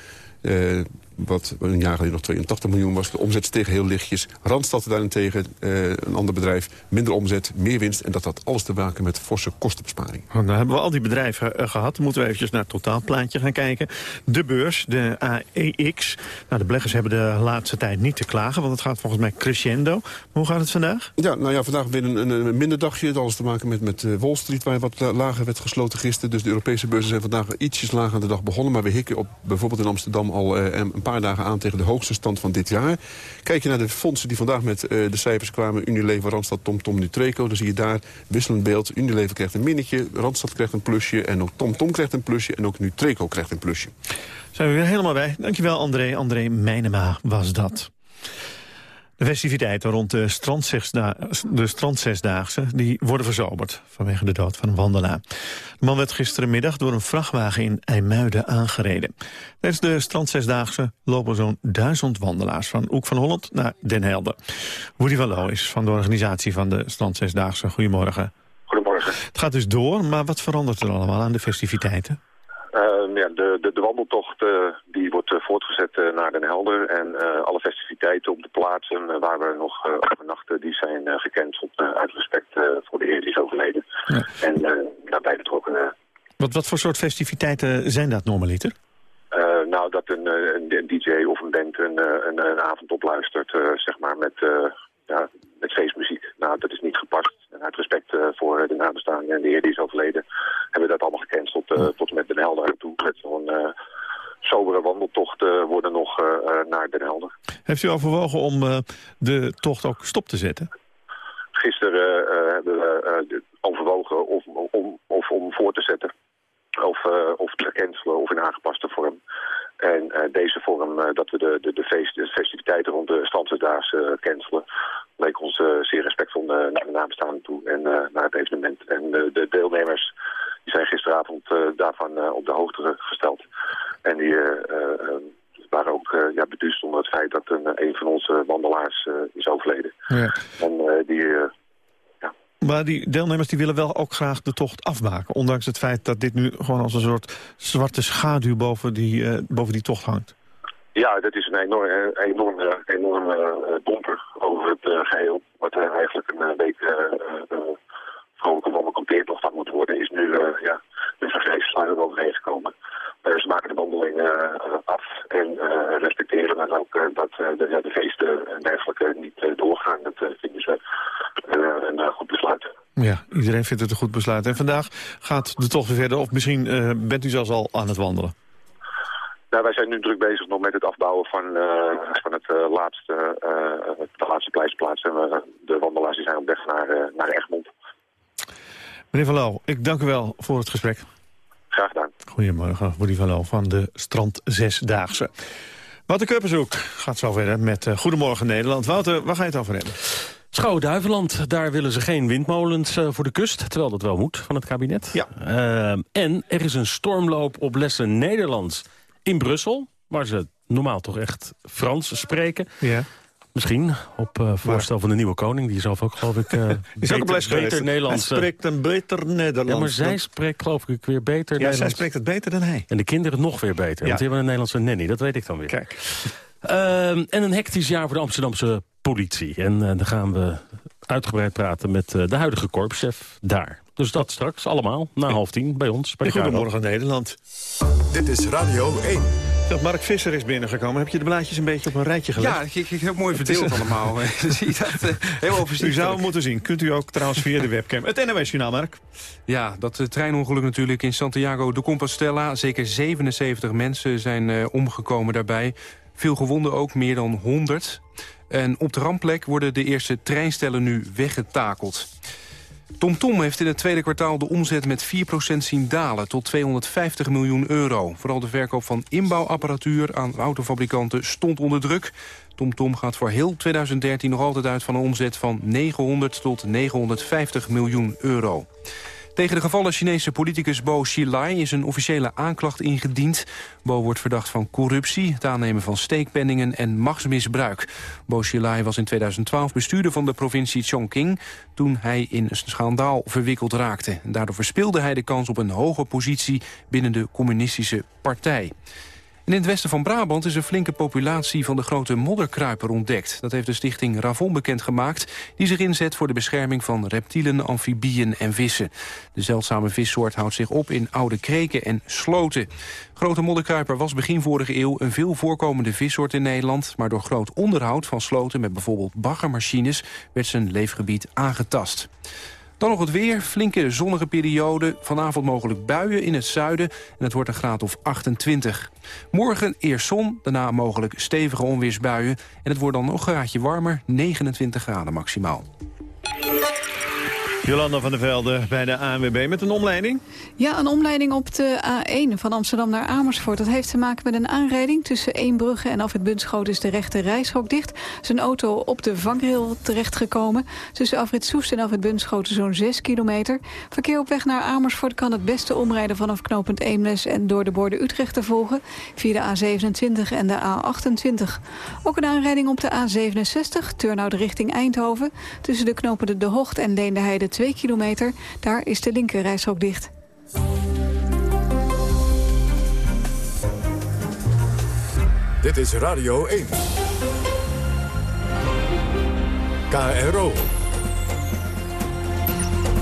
wat een jaar geleden nog 82 miljoen was. De omzet steeg heel lichtjes. Randstad daarentegen, uh, een ander bedrijf, minder omzet, meer winst. En dat had alles te maken met forse kostenbesparing. Oh, dan hebben we al die bedrijven uh, gehad. Dan moeten we eventjes naar het totaalplaatje gaan kijken. De beurs, de AEX. Nou, de beleggers hebben de laatste tijd niet te klagen, want het gaat volgens mij crescendo. Hoe gaat het vandaag? Ja, nou ja, vandaag weer een, een, minder dagje. Het alles te maken met, met uh, Wall Street, waar wat lager werd gesloten gisteren. Dus de Europese beurzen zijn vandaag ietsjes lager aan de dag begonnen. Maar we hikken op bijvoorbeeld in Amsterdam al een paar paar dagen aan tegen de hoogste stand van dit jaar. Kijk je naar de fondsen die vandaag met uh, de cijfers kwamen... Unilever, Randstad, TomTom, Nutreco... dan zie je daar wisselend beeld. Unilever krijgt een minnetje, Randstad krijgt een plusje... en ook TomTom krijgt een plusje en ook Nutreco krijgt een plusje. Zijn we weer helemaal bij. Dankjewel André. André Mijnema was dat. De festiviteiten rond de, de strandzesdaagse die worden verzoberd vanwege de dood van een wandelaar. De man werd gisterenmiddag door een vrachtwagen in IJmuiden aangereden. Tijdens de strandzesdaagse lopen zo'n duizend wandelaars van Oek van Holland naar Den Helder. Woody van Loo is van de organisatie van de strandzesdaagse. Goedemorgen. Goedemorgen. Het gaat dus door, maar wat verandert er allemaal aan de festiviteiten? Ja, de, de, de, wandeltocht uh, die wordt uh, voortgezet naar Den Helder. En alle festiviteiten op de plaatsen waar we nog overnachten, die zijn gecanceld uit respect voor de heer die is overleden. Ja. En daarbij betrokken. Wat, wat voor soort festiviteiten zijn dat normaliter? nou, dat een, een, een, DJ of een band een, een, een avond opluistert, zeg maar, met, ja, met feestmuziek. Nou, dat is niet gepast. Uit respect uh, voor de nabestaanden en de heer die is overleden... hebben we dat allemaal gecanceld uh, tot en met Den Helder. En toen met zo'n uh, sobere wandeltocht worden nog naar Den Helder. Heeft u overwogen om de tocht ook stop te zetten? Gisteren hebben we overwogen of, om, of om voor te zetten. Of, of te cancelen of in aangepaste vorm. En uh, deze vorm uh, dat we de, de, de, feest, de festiviteiten rond de standsdaagse uh, cancelen... leek ons zeer respectvol naar de nabestaanden toe en naar het evenement. En de deelnemers die zijn gisteravond daarvan op de hoogte gesteld. En die waren ook ja, beduust onder het feit dat een, een van onze wandelaars is overleden. Ja. En die maar die deelnemers die willen wel ook graag de tocht afmaken. Ondanks het feit dat dit nu gewoon als een soort zwarte schaduw boven die, uh, boven die tocht hangt. Ja, dat is een enorm, enorm, enorm uh, domper over het uh, geheel. Wat eigenlijk een week vrolijke wandelkampeertocht had moeten worden, is nu ja, met een vreselijk overheen gekomen. Ze maken de wandeling af en respecteren dan ook dat de, de, feesten en dergelijke niet doorgaan. Dat vinden ze een, goed besluit. Ja, iedereen vindt het een goed besluit. En vandaag gaat de tocht weer verder, of misschien bent u zelfs al aan het wandelen? Nou, wij zijn nu druk bezig nog met het afbouwen van, uh, van het, uh, laatste, de laatste pleisterplaats. En de wandelaars die zijn op weg naar, naar Egmond. Meneer Van Loo, ik dank u wel voor het gesprek. Graag gedaan. Goedemorgen, Woody Van Loo van de Strand Zesdaagse. Wouter Kuppershoek gaat zo verder met Goedemorgen Nederland. Wouter, waar ga je het over hebben? Schouwen-Duiveland, daar willen ze geen windmolens uh, voor de kust. Terwijl dat wel moet van het kabinet. Ja. Uh, en er is een stormloop op lessen Nederlands in Brussel. Waar ze normaal toch echt Frans spreken. Ja. Misschien op uh, voorstel van de nieuwe koning. Die zelf ook, geloof ik, uh, is ook beter, beter Nederlands... Hij spreekt een beter Nederlands. Ja, maar zij spreekt, geloof ik, weer beter ja, Nederlands. zij spreekt het beter dan hij. En de kinderen nog weer beter. Ja. Want die hebben een Nederlandse nanny, dat weet ik dan weer. Kijk. Uh, en een hectisch jaar voor de Amsterdamse politie. En uh, dan gaan we uitgebreid praten met uh, de huidige korpschef daar. Dus dat straks allemaal, na half tien, bij ons. Bij Goedemorgen Nederland. Dit is Radio 1. Zeg, Mark Visser is binnengekomen. Heb je de blaadjes een beetje op een rijtje gelegd? Ja, ik, ik heb mooi verdeeld allemaal. Zie je dat? Uh, heel overzichtelijk. U zou moeten zien. Kunt u ook trouwens via de webcam. Het NOS-journaal, Mark. Ja, dat uh, treinongeluk natuurlijk in Santiago de Compostela. Zeker 77 mensen zijn uh, omgekomen daarbij. Veel gewonden ook, meer dan 100. En op de rampplek worden de eerste treinstellen nu weggetakeld. TomTom Tom heeft in het tweede kwartaal de omzet met 4% zien dalen... tot 250 miljoen euro. Vooral de verkoop van inbouwapparatuur aan autofabrikanten stond onder druk. TomTom Tom gaat voor heel 2013 nog altijd uit van een omzet van 900 tot 950 miljoen euro. Tegen de gevallen Chinese politicus Bo Xilai is een officiële aanklacht ingediend. Bo wordt verdacht van corruptie, het aannemen van steekpenningen en machtsmisbruik. Bo Xilai was in 2012 bestuurder van de provincie Chongqing... toen hij in een schandaal verwikkeld raakte. Daardoor verspeelde hij de kans op een hoge positie binnen de communistische partij. In het westen van Brabant is een flinke populatie van de grote modderkruiper ontdekt. Dat heeft de stichting Ravon bekendgemaakt... die zich inzet voor de bescherming van reptielen, amfibieën en vissen. De zeldzame vissoort houdt zich op in oude kreken en sloten. Grote modderkruiper was begin vorige eeuw een veel voorkomende vissoort in Nederland... maar door groot onderhoud van sloten met bijvoorbeeld baggermachines... werd zijn leefgebied aangetast. Dan nog het weer, flinke zonnige periode. Vanavond mogelijk buien in het zuiden en het wordt een graad of 28. Morgen eerst zon, daarna mogelijk stevige onweersbuien. En het wordt dan nog een graadje warmer, 29 graden maximaal. Jolanda van der Velde bij de ANWB met een omleiding. Ja, een omleiding op de A1 van Amsterdam naar Amersfoort. Dat heeft te maken met een aanrijding tussen Eembrugge en Afrit Bunschoot is de rechte reishok dicht. Zijn auto op de vangrail terechtgekomen. Tussen Afrit Soest en Afrit Bunschoten zo'n 6 kilometer. Verkeer op weg naar Amersfoort kan het beste omrijden vanaf knooppunt Eemnes en door de borden Utrecht te volgen. Via de A27 en de A28. Ook een aanrijding op de A67, Turnhout richting Eindhoven. Tussen de knopen De Hocht en Leendeheide 2 kilometer. Daar is de linker reishok dicht. Dit is Radio 1. KRO.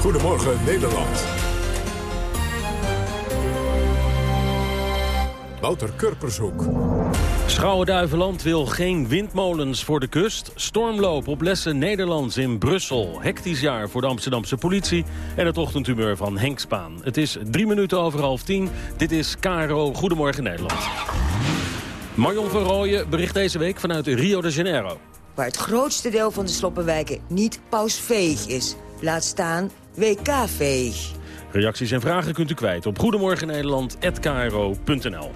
Goedemorgen Nederland. Wouter Kurpershoek. Schouwen-Duiveland wil geen windmolens voor de kust. Stormloop op lessen Nederlands in Brussel. Hectisch jaar voor de Amsterdamse politie. En het ochtendhumeur van Henk Spaan. Het is drie minuten over half tien. Dit is KRO Goedemorgen Nederland. Marion van Rooyen bericht deze week vanuit Rio de Janeiro. Waar het grootste deel van de sloppenwijken niet pausveeg is. Laat staan WK-veeg. Reacties en vragen kunt u kwijt op goedemorgennederland.kro.nl.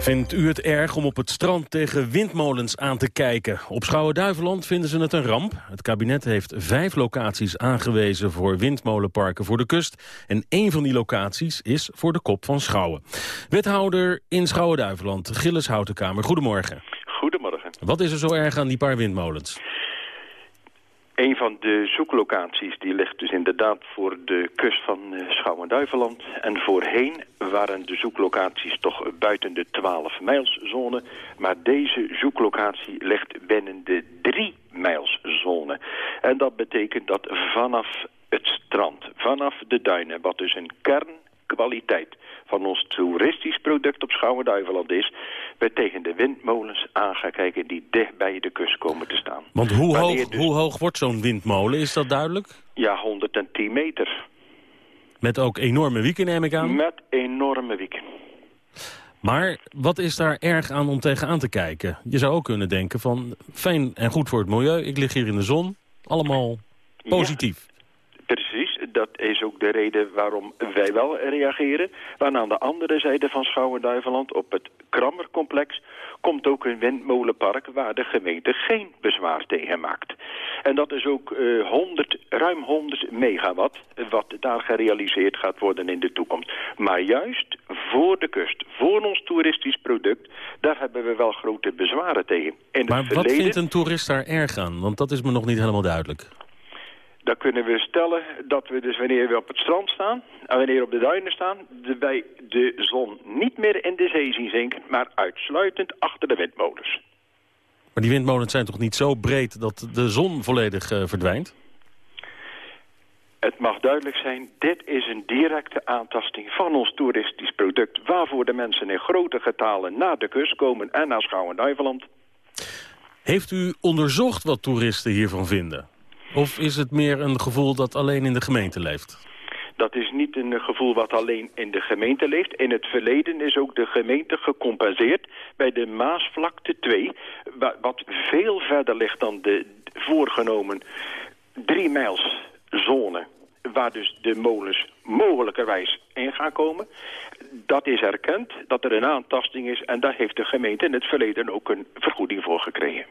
Vindt u het erg om op het strand tegen windmolens aan te kijken? Op Schouwen-Duiveland vinden ze het een ramp. Het kabinet heeft vijf locaties aangewezen voor windmolenparken voor de kust. En één van die locaties is voor de kop van Schouwen. Wethouder in Schouwen-Duiveland, Gilles Houtenkamer. Goedemorgen. Goedemorgen. Wat is er zo erg aan die paar windmolens? Een van de zoeklocaties die ligt dus inderdaad voor de kust van uh, Schouwen-Duiveland. En voorheen waren de zoeklocaties toch buiten de 12 mijlszone. Maar deze zoeklocatie ligt binnen de 3 mijlszone. En dat betekent dat vanaf het strand, vanaf de duinen, wat dus een kernkwaliteit van ons toeristisch product op Schouwen-Duiveland is... we tegen de windmolens aan gaan kijken die dicht bij de kust komen te staan. Want hoe, hoog, dus... hoe hoog wordt zo'n windmolen, is dat duidelijk? Ja, 110 meter. Met ook enorme wieken, neem ik aan? Met enorme wieken. Maar wat is daar erg aan om tegenaan te kijken? Je zou ook kunnen denken van, fijn en goed voor het milieu, ik lig hier in de zon, allemaal positief. Ja, precies dat is ook de reden waarom wij wel reageren. Maar aan de andere zijde van Schouwen-Duiveland, op het Krammercomplex, komt ook een windmolenpark waar de gemeente geen bezwaar tegen maakt. En dat is ook uh, 100, ruim 100 megawatt wat daar gerealiseerd gaat worden in de toekomst. Maar juist voor de kust, voor ons toeristisch product, daar hebben we wel grote bezwaren tegen. In maar wat vindt een toerist daar erg aan? Want dat is me nog niet helemaal duidelijk. Dan kunnen we stellen dat we dus wanneer we op het strand staan... en wanneer we op de duinen staan... Wij de zon niet meer in de zee zien zinken... maar uitsluitend achter de windmolens. Maar die windmolens zijn toch niet zo breed dat de zon volledig uh, verdwijnt? Het mag duidelijk zijn, dit is een directe aantasting van ons toeristisch product... waarvoor de mensen in grote getalen naar de kust komen en naar Schouwen-Duiveland. Heeft u onderzocht wat toeristen hiervan vinden? Of is het meer een gevoel dat alleen in de gemeente leeft? Dat is niet een gevoel wat alleen in de gemeente leeft. In het verleden is ook de gemeente gecompenseerd bij de Maasvlakte 2... wat veel verder ligt dan de voorgenomen drie mijls zone waar dus de molens mogelijkerwijs in gaan komen. Dat is erkend, dat er een aantasting is... en daar heeft de gemeente in het verleden ook een vergoeding voor gekregen.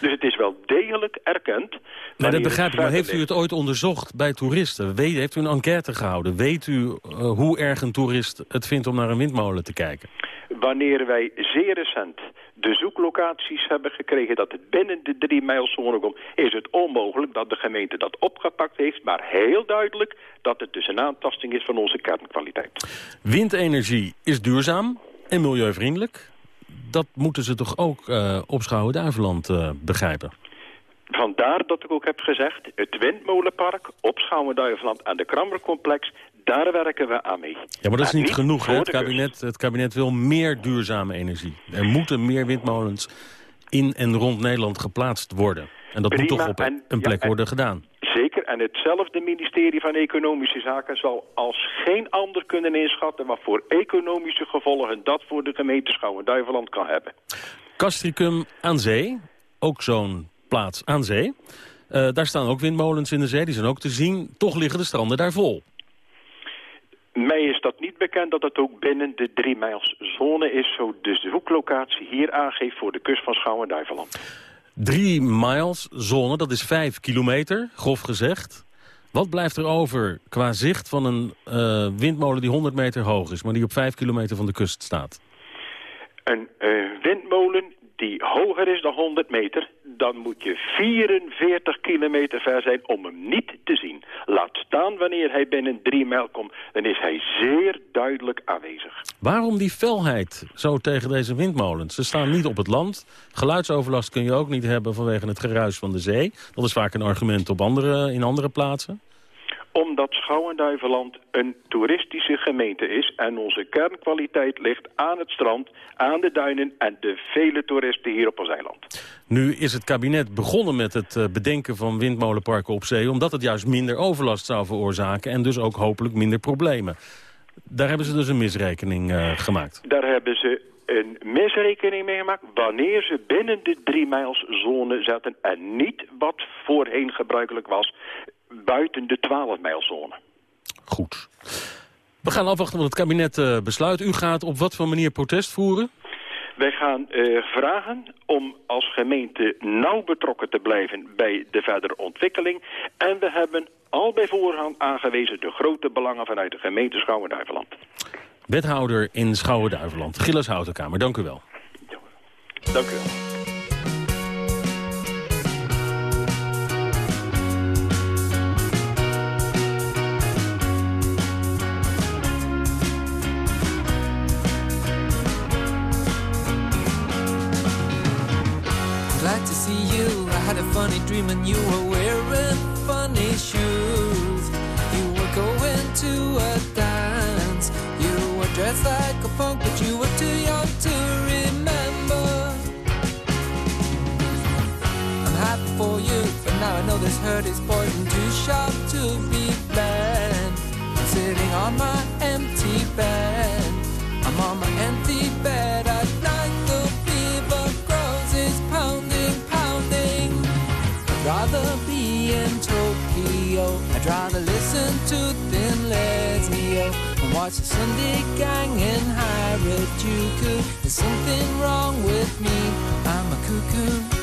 Dus het is wel degelijk erkend. Maar dat begrijp ik, maar heeft u het ooit onderzocht bij toeristen? Weet, heeft u een enquête gehouden? Weet u uh, hoe erg een toerist het vindt om naar een windmolen te kijken? Wanneer wij zeer recent de zoeklocaties hebben gekregen... dat het binnen de drie mijlzone komt... is het onmogelijk dat de gemeente dat opgepakt heeft. Maar heel duidelijk dat het dus een aantasting is van onze kernkwaliteit. Windenergie is duurzaam en milieuvriendelijk. Dat moeten ze toch ook uh, op Schouwen-Duiveland uh, begrijpen? Vandaar dat ik ook heb gezegd, het windmolenpark op Schouwen-Duiveland en de Krammercomplex, daar werken we aan mee. Ja, maar dat is niet, genoeg. Hè? Het, kabinet, het kabinet wil meer duurzame energie. Er moeten meer windmolens in en rond Nederland geplaatst worden. En dat moet toch op een plek worden gedaan. En hetzelfde ministerie van Economische Zaken zal als geen ander kunnen inschatten... wat voor economische gevolgen dat voor de gemeente Schouwen-Duiveland kan hebben. Castricum aan zee, ook zo'n plaats aan zee. Uh, daar staan ook windmolens in de zee, die zijn ook te zien. Toch liggen de stranden daar vol. Mij is dat niet bekend dat het ook binnen de drie mijls zone is... zo de zoeklocatie hier aangeeft voor de kust van Schouwen-Duiveland. Drie miles zone, dat is vijf kilometer, grof gezegd. Wat blijft er over qua zicht van een uh, windmolen die 100 meter hoog is... maar die op vijf kilometer van de kust staat? Een uh, windmolen die hoger is dan 100 meter dan moet je 44 kilometer ver zijn om hem niet te zien. Laat staan wanneer hij binnen drie mijl komt, dan is hij zeer duidelijk aanwezig. Waarom die felheid zo tegen deze windmolens? Ze staan niet op het land. Geluidsoverlast kun je ook niet hebben vanwege het geruis van de zee. Dat is vaak een argument op andere, in andere plaatsen omdat Schouwen-Duiveland een toeristische gemeente is... en onze kernkwaliteit ligt aan het strand, aan de duinen... en de vele toeristen hier op ons eiland. Nu is het kabinet begonnen met het eh, bedenken van windmolenparken op zee... omdat het juist minder overlast zou veroorzaken... en dus ook hopelijk minder problemen. Daar hebben ze dus een misrekening uh, gemaakt. Daar hebben ze een misrekening mee gemaakt wanneer ze binnen de drie mijls zone zetten en niet wat voorheen gebruikelijk was buiten de 12 mijlzone. Goed. We gaan afwachten wat het kabinet uh, besluit. U gaat op wat voor manier protest voeren? Wij gaan uh, vragen om als gemeente nauw betrokken te blijven bij de verdere ontwikkeling. En we hebben al bij voorhand aangewezen de grote belangen vanuit de gemeente Schouwen-Duiveland. Wethouder in Schouwen-Duiveland, Gilles Houtenkamer, dank u wel. Dank u wel. I know this hurt is poison too sharp to be banned. I'm sitting on my empty bed. I'm on my empty bed at night. The fever grows, is pounding, pounding. I'd rather be in Tokyo. I'd rather listen to Thin Lizzy and watch the Sunday gang in Harajuku. There's something wrong with me, I'm a cuckoo.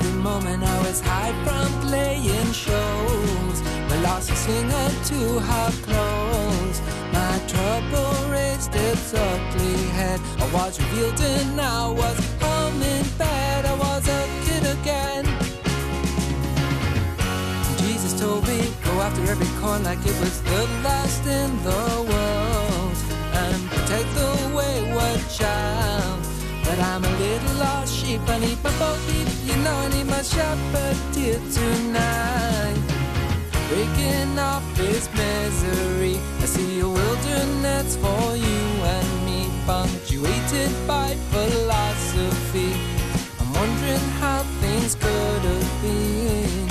Every moment. I was high from playing shows. My lost singer to her clothes. My trouble raised its ugly head. I was revealed and I was home in bed. I was a kid again. Jesus told me, go after every coin like it was the last in the world. And protect the wayward child. But I'm a little lost sheep. I need my deep. You know I need my shepherd dear tonight. Breaking off this misery. I see a wilderness for you and me. Punctuated by philosophy. I'm wondering how things could have been.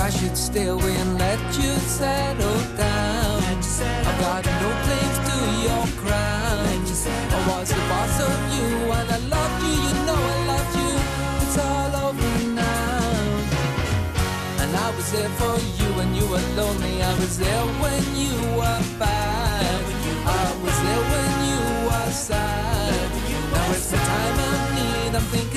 I should stay away and let you settle down. I've got no claims to your crown. I was the boss of you and I loved you, you know I loved you. It's all over now. And I was there for you when you were lonely. I was there when you were bad. I was there when you were sad. Now it's the time I need. I'm thinking,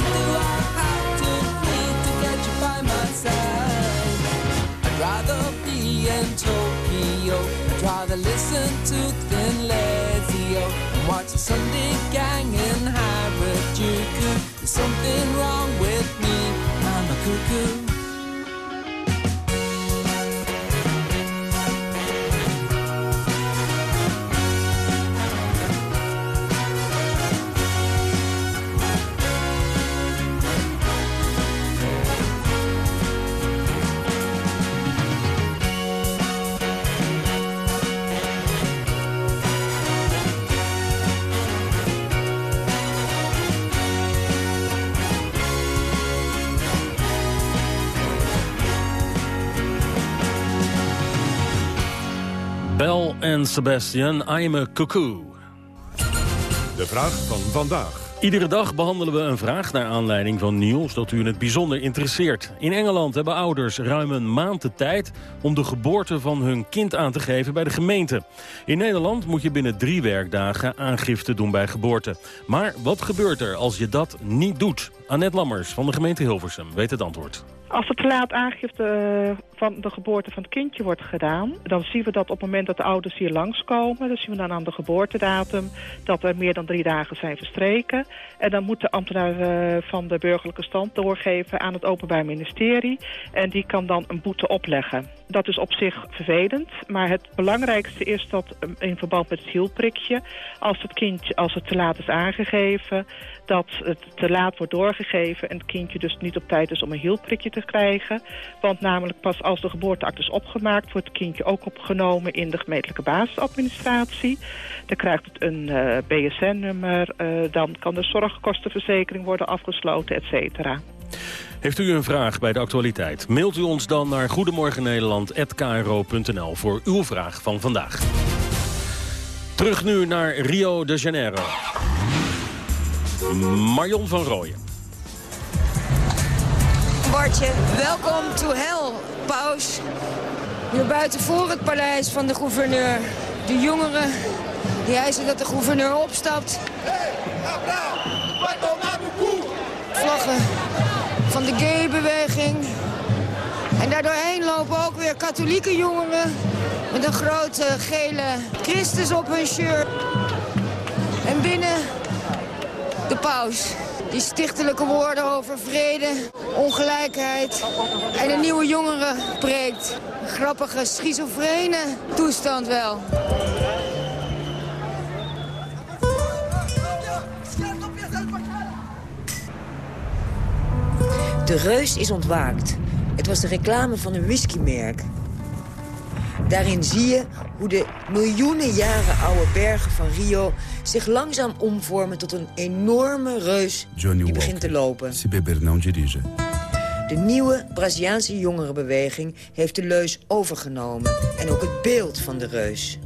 Rather in Tokyo. I'd rather listen to Thin Lizzy-O and watch the Sunday gang in Harajuku. There's something wrong with me. I'm a cuckoo. En Sebastian, I'm a cuckoo. De vraag van vandaag. Iedere dag behandelen we een vraag naar aanleiding van nieuws dat u in het bijzonder interesseert. In Engeland hebben ouders ruim een maand de tijd om de geboorte van hun kind aan te geven bij de gemeente. In Nederland moet je binnen drie werkdagen aangifte doen bij geboorte. Maar wat gebeurt er als je dat niet doet? Annette Lammers van de gemeente Hilversum weet het antwoord. Als er te laat aangifte eh, van de geboorte van het kindje wordt gedaan... dan zien we dat op het moment dat de ouders hier langskomen... dan zien we dan aan de geboortedatum dat er meer dan drie dagen zijn verstreken. En dan moet de ambtenaar eh, van de burgerlijke stand doorgeven aan het Openbaar Ministerie. En die kan dan een boete opleggen. Dat is op zich vervelend, maar het belangrijkste is dat eh, in verband met het hielprikje... als het kindje, als het te laat is aangegeven, dat het te laat wordt doorgegeven... en het kindje dus niet op tijd is om een hielprikje te krijgen. Want namelijk pas de geboorteact is opgemaakt... wordt het kindje ook opgenomen in de gemeentelijke basisadministratie. Dan krijgt het een eh, BSN-nummer, eh, dan kan de zorgkostenverzekering worden afgesloten, et cetera. Heeft u een vraag bij de actualiteit? Mailt u ons dan naar goedemorgennederland.kro.nl voor uw vraag van vandaag. Terug nu naar Rio de Janeiro. Marion van Rooyen. Bartje, welkom to hell, paus. Hier buiten voor het paleis van de gouverneur. De jongeren die eisen dat de gouverneur opstapt. Vlaggen van de gay-beweging. En daardoorheen lopen ook weer katholieke jongeren... met een grote gele Christus op hun shirt. En binnen de paus. Die stichtelijke woorden over vrede, ongelijkheid en een nieuwe jongeren preekt. Een grappige, schizofrene toestand wel. De reus is ontwaakt. Het was de reclame van een whiskymerk. Daarin zie je hoe de miljoenen jaren oude bergen van Rio... zich langzaam omvormen tot een enorme reus Johnny die begint te lopen. De nieuwe Braziliaanse jongerenbeweging heeft de leus overgenomen. En ook het beeld van de reus.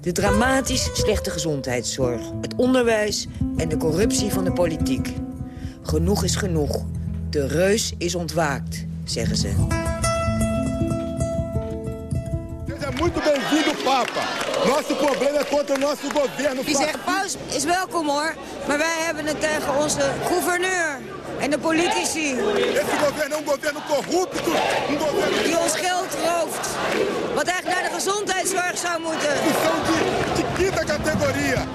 De dramatisch slechte gezondheidszorg, het onderwijs en de corruptie van de politiek. Genoeg is genoeg. De reus is ontwaakt, zeggen ze. Muito bem-vindo, Papa. Nosso problema é contra o nosso governo. Die zegt, paus is welkom hoor, maar wij hebben het tegen onze gouverneur en de politici. Esse governo é um governo corrupto, um governo Die ons geld rooft. Wat eigenlijk naar de gezondheidszorg zou moeten. de quinta categoria.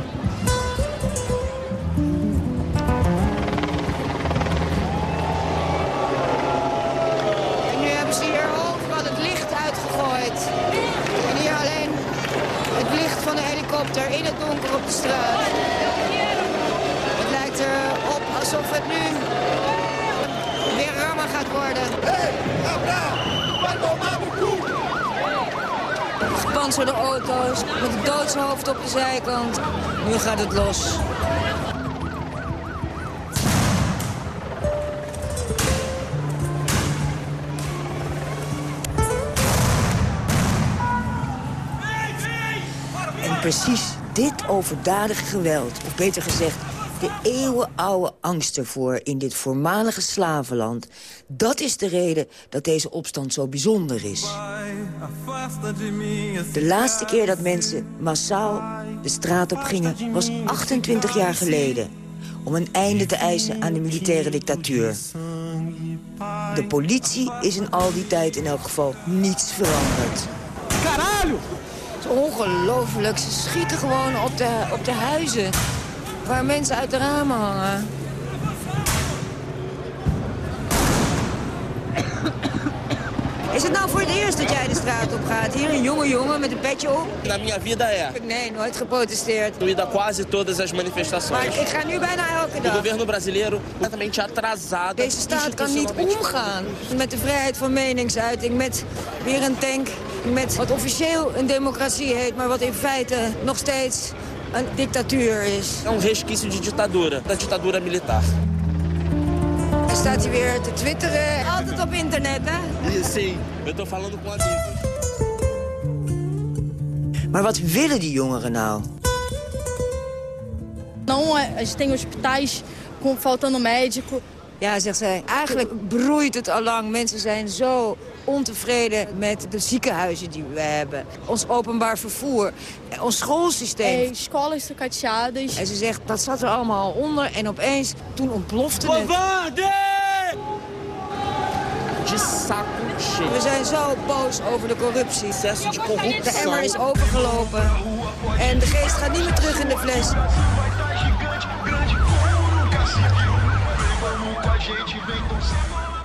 Helikopter in het donker op de straat. Het lijkt erop alsof het nu weer rammer gaat worden. Gepantserde auto's met het doodshoofd op de zijkant. Nu gaat het los. Precies dit overdadige geweld, of beter gezegd... de eeuwenoude angst ervoor in dit voormalige slavenland... dat is de reden dat deze opstand zo bijzonder is. De laatste keer dat mensen massaal de straat op gingen... was 28 jaar geleden. Om een einde te eisen aan de militaire dictatuur. De politie is in al die tijd in elk geval niets veranderd. Caralho! Het is ongelooflijk. Ze schieten gewoon op de, op de huizen. Waar mensen uit de ramen hangen. Is het nou voor het eerst dat jij de straat op gaat? Hier een jonge jongen met een petje op? Na minha vida é. Nee, nooit geprotesteerd. Incluída quase todas as Maar manifestações. ik ga nu bijna elke O dag. governo brasileiro completamente atrasado. Deze staat kan niet omgaan met de vrijheid van meningsuiting, met weer een tank, met wat officieel een democratie heet, maar wat in feite nog steeds een dictatuur is. É um resquício de ditadura, da ditadura militar. Hij staat hier weer te twitteren, altijd op internet, hè? Sim, eu tô falando com amigos. Maar wat willen die jongeren nou? Não, a gente tem hospitais com, faltando médico. Ja, zegt zij. Eigenlijk broeit het al lang. Mensen zijn zo ontevreden met de ziekenhuizen die we hebben. Ons openbaar vervoer, ons schoolsysteem. escolas sucateadas. En ze zegt, dat zat er allemaal onder. En opeens, toen ontplofte het. De saco cheio. We zijn zo boos over de corruptie. De emmer is overgelopen. En de geest gaat niet meer terug in de fles.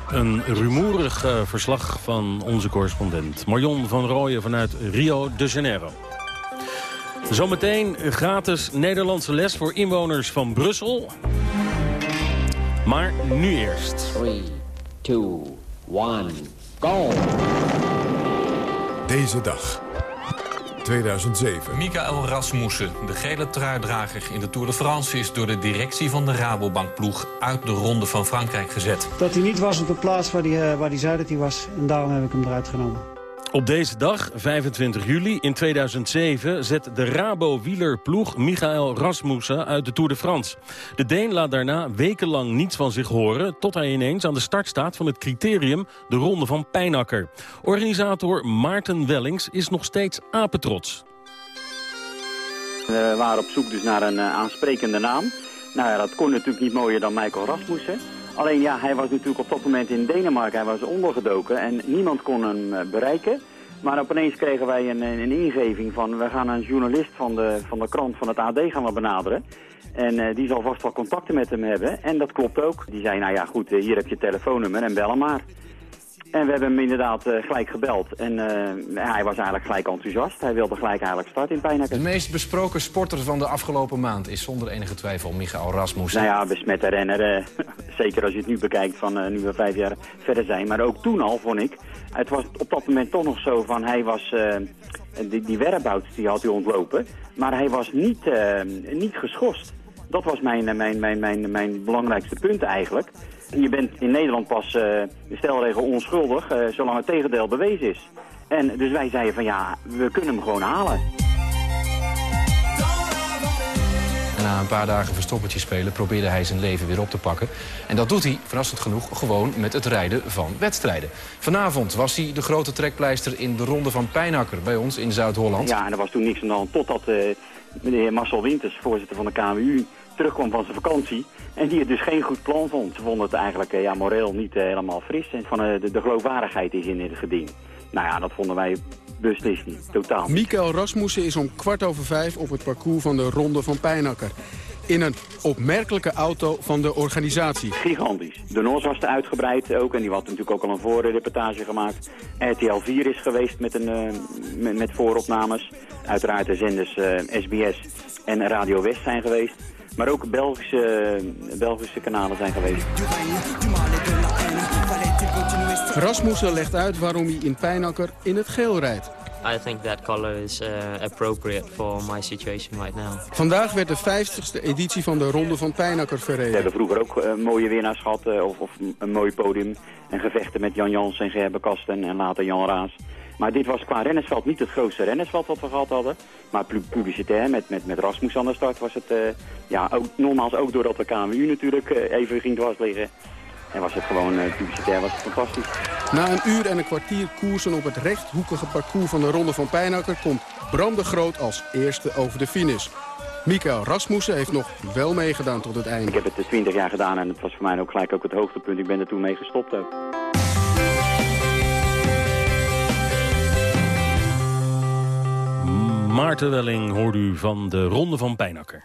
Een rumoerig eh, verslag van onze correspondent Marion van Rooyen vanuit Rio de Janeiro. Zometeen gratis Nederlandse les voor inwoners van Brussel. Maar nu eerst. 3, 2, 1, go! Deze dag. 2007. Michael Rasmussen, de gele truidrager in de Tour de France... is door de directie van de Rabobankploeg uit de Ronde van Frankrijk gezet. Dat hij niet was op de plaats waar hij, eh, waar hij zei dat hij was. En daarom heb ik hem eruit genomen. Op deze dag, 25 juli in 2007, zet de Rabo-wielerploeg Michael Rasmussen uit de Tour de France. De Deen laat daarna wekenlang niets van zich horen... tot hij ineens aan de start staat van het criterium de Ronde van Pijnakker. Organisator Maarten Wellings is nog steeds apetrots. We waren op zoek dus naar een eh, aansprekende naam. Nou ja, dat kon natuurlijk niet mooier dan Michael Rasmussen. Alleen ja, hij was natuurlijk op dat moment in Denemarken. Hij was ondergedoken en niemand kon hem eh, bereiken. Maar opeens kregen wij een, een ingeving van... we gaan een journalist van de, van de krant van het AD gaan we benaderen. En eh, die zal vast wel contacten met hem hebben. En dat klopt ook. Die zei, nou ja goed, eh, hier heb je telefoonnummer en bel hem maar. En we hebben hem inderdaad eh, gelijk gebeld. En eh, hij was eigenlijk gelijk enthousiast. Hij wilde gelijk eigenlijk starten in Pijnakker. De meest besproken sporter van de afgelopen maand is zonder enige twijfel Michael Rasmussen. Nou ja, besmette renner. eh, zeker als je het nu bekijkt van nu we vijf jaar verder zijn. Maar ook toen al, vond ik. Het was op dat moment toch nog zo van hij was... die, die whereabouts die had hij ontlopen. Maar hij was niet, niet geschorst. Dat was mijn, mijn, mijn, mijn, mijn belangrijkste punt eigenlijk. Je bent in Nederland pas eh, de stelregel onschuldig, eh, zolang het tegendeel bewezen is. En dus wij zeiden van ja, we kunnen hem gewoon halen. En na een paar dagen verstoppertje spelen probeerde hij zijn leven weer op te pakken. En dat doet hij, verrassend genoeg, gewoon met het rijden van wedstrijden. Vanavond was hij de grote trekpleister in de Ronde van Pijnakker bij ons in Zuid-Holland. Ja, en er was toen niks aan de hand totdat eh meneer Marcel Winters, voorzitter van de KMU, terugkwam van zijn vakantie. En die het dus geen goed plan vond. Ze vonden het eigenlijk eh, ja, moreel niet eh, helemaal fris. En van eh, de, de geloofwaardigheid is in het geding. Nou ja, dat vonden wij beslist niet. Totaal niet. Mikael Rasmussen is om kwart over vijf op het parcours van de Ronde van Pijnakker. In een opmerkelijke auto van de organisatie. Gigantisch. De NOS was te uitgebreid ook en die had natuurlijk ook al een voorreportage gemaakt. RTL 4 is geweest met, een, met, met vooropnames. Uiteraard de zenders SBS en Radio West zijn geweest. Maar ook Belgische, Belgische kanalen zijn geweest. Rasmussen legt uit waarom hij in Pijnakker in het geel rijdt. I think that color is uh, appropriate for my situation right now. Vandaag werd de 50ste editie van de Ronde van Pijnakker We verreden. hebben vroeger ook eh, mooie winnaars gehad, eh, of, of een mooi podium. En gevechten met Jan Jans en Gerbe Kasten en later Jan Raas. Maar dit was qua rennersveld niet het grootste rennersveld wat we gehad hadden. Maar pu- publicitair, met, met, met Rasmus aan de start was het... eh, ja, ook, nogmaals ook doordat de KMU natuurlijk eh, even ging dwars liggen. En was het gewoon eh, publicitair was het fantastisch. Na een uur en een kwartier koersen op het rechthoekige parcours van de Ronde van Pijnakker... komt Bram de Groot als eerste over de finish. Mikael Rasmussen heeft nog wel meegedaan tot het einde. Ik heb het de 20 jaar gedaan en het was voor mij ook gelijk ook het hoogtepunt. Ik ben er toen mee gestopt ook. Maarten Welling hoort u van de Ronde van Pijnakker.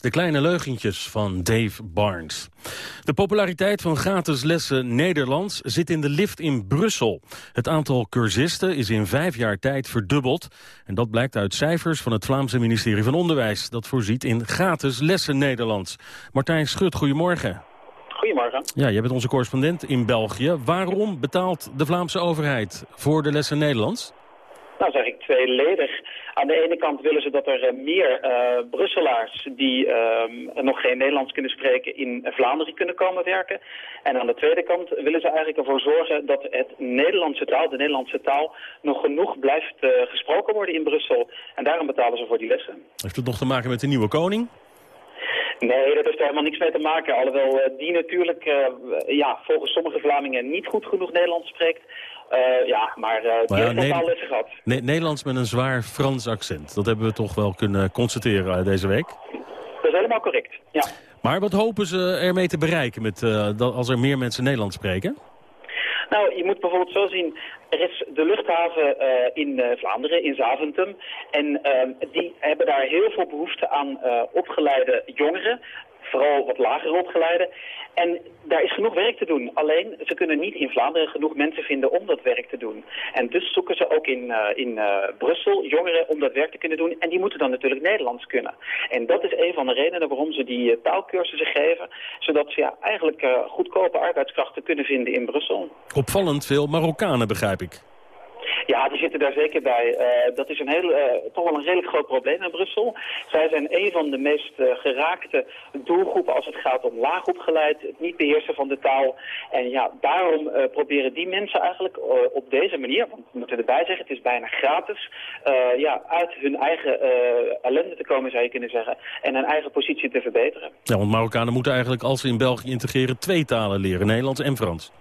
De kleine leugentjes van Dave Barnes. De populariteit van gratis lessen Nederlands zit in de lift in Brussel. Het aantal cursisten is in vijf jaar tijd verdubbeld. En dat blijkt uit cijfers van het Vlaamse ministerie van Onderwijs. Dat voorziet in gratis lessen Nederlands. Martijn Schut, goedemorgen. Goedemorgen. Ja, jij bent onze correspondent in België. Waarom betaalt de Vlaamse overheid voor de lessen Nederlands? Nou, zeg ik tweeledig. Aan de ene kant willen ze dat er eh, meer uh, Brusselaars die uh, nog geen Nederlands kunnen spreken in Vlaanderen kunnen komen werken. En aan de tweede kant willen ze eigenlijk ervoor zorgen dat het Nederlandse taal, de Nederlandse taal, nog genoeg blijft uh, gesproken worden in Brussel. En daarom betalen ze voor die lessen. Heeft het nog te maken met de nieuwe koning? Nee, dat heeft er helemaal niks mee te maken. Alhoewel die natuurlijk uh, ja, volgens sommige Vlamingen niet goed genoeg Nederlands spreekt. Uh, ja, maar uh, die heeft lessen gehad. Ne Nederlands met een zwaar Frans accent. Dat hebben we toch wel kunnen constateren uh, deze week. Dat is helemaal correct, ja. Maar wat hopen ze ermee te bereiken met, dat als er meer mensen Nederlands spreken? Nou, je moet bijvoorbeeld zo zien, er is de luchthaven uh, in uh, Vlaanderen, in Zaventem. En uh, die hebben daar heel veel behoefte aan opgeleide jongeren. Vooral wat lager opgeleide. En daar is genoeg werk te doen. Alleen, ze kunnen niet in Vlaanderen genoeg mensen vinden om dat werk te doen. En dus zoeken ze ook in, uh, in uh, Brussel jongeren om dat werk te kunnen doen. En die moeten dan natuurlijk Nederlands kunnen. En dat is een van de redenen waarom ze die uh, taalkursussen geven. Zodat ze ja, eigenlijk goedkope arbeidskrachten kunnen vinden in Brussel. Opvallend veel Marokkanen, begrijp ik. Ja, die zitten daar zeker bij. Uh, dat is een heel, uh, toch wel een redelijk groot probleem in Brussel. Zij zijn een van de meest uh, geraakte doelgroepen als het gaat om laagopgeleid, het niet beheersen van de taal. En ja, daarom proberen die mensen eigenlijk op deze manier, want we moeten erbij zeggen, het is bijna gratis, ja, uit hun eigen ellende te komen, zou je kunnen zeggen, en hun eigen positie te verbeteren. Ja, want Marokkanen moeten eigenlijk, als ze in België integreren, twee talen leren, Nederlands en Frans.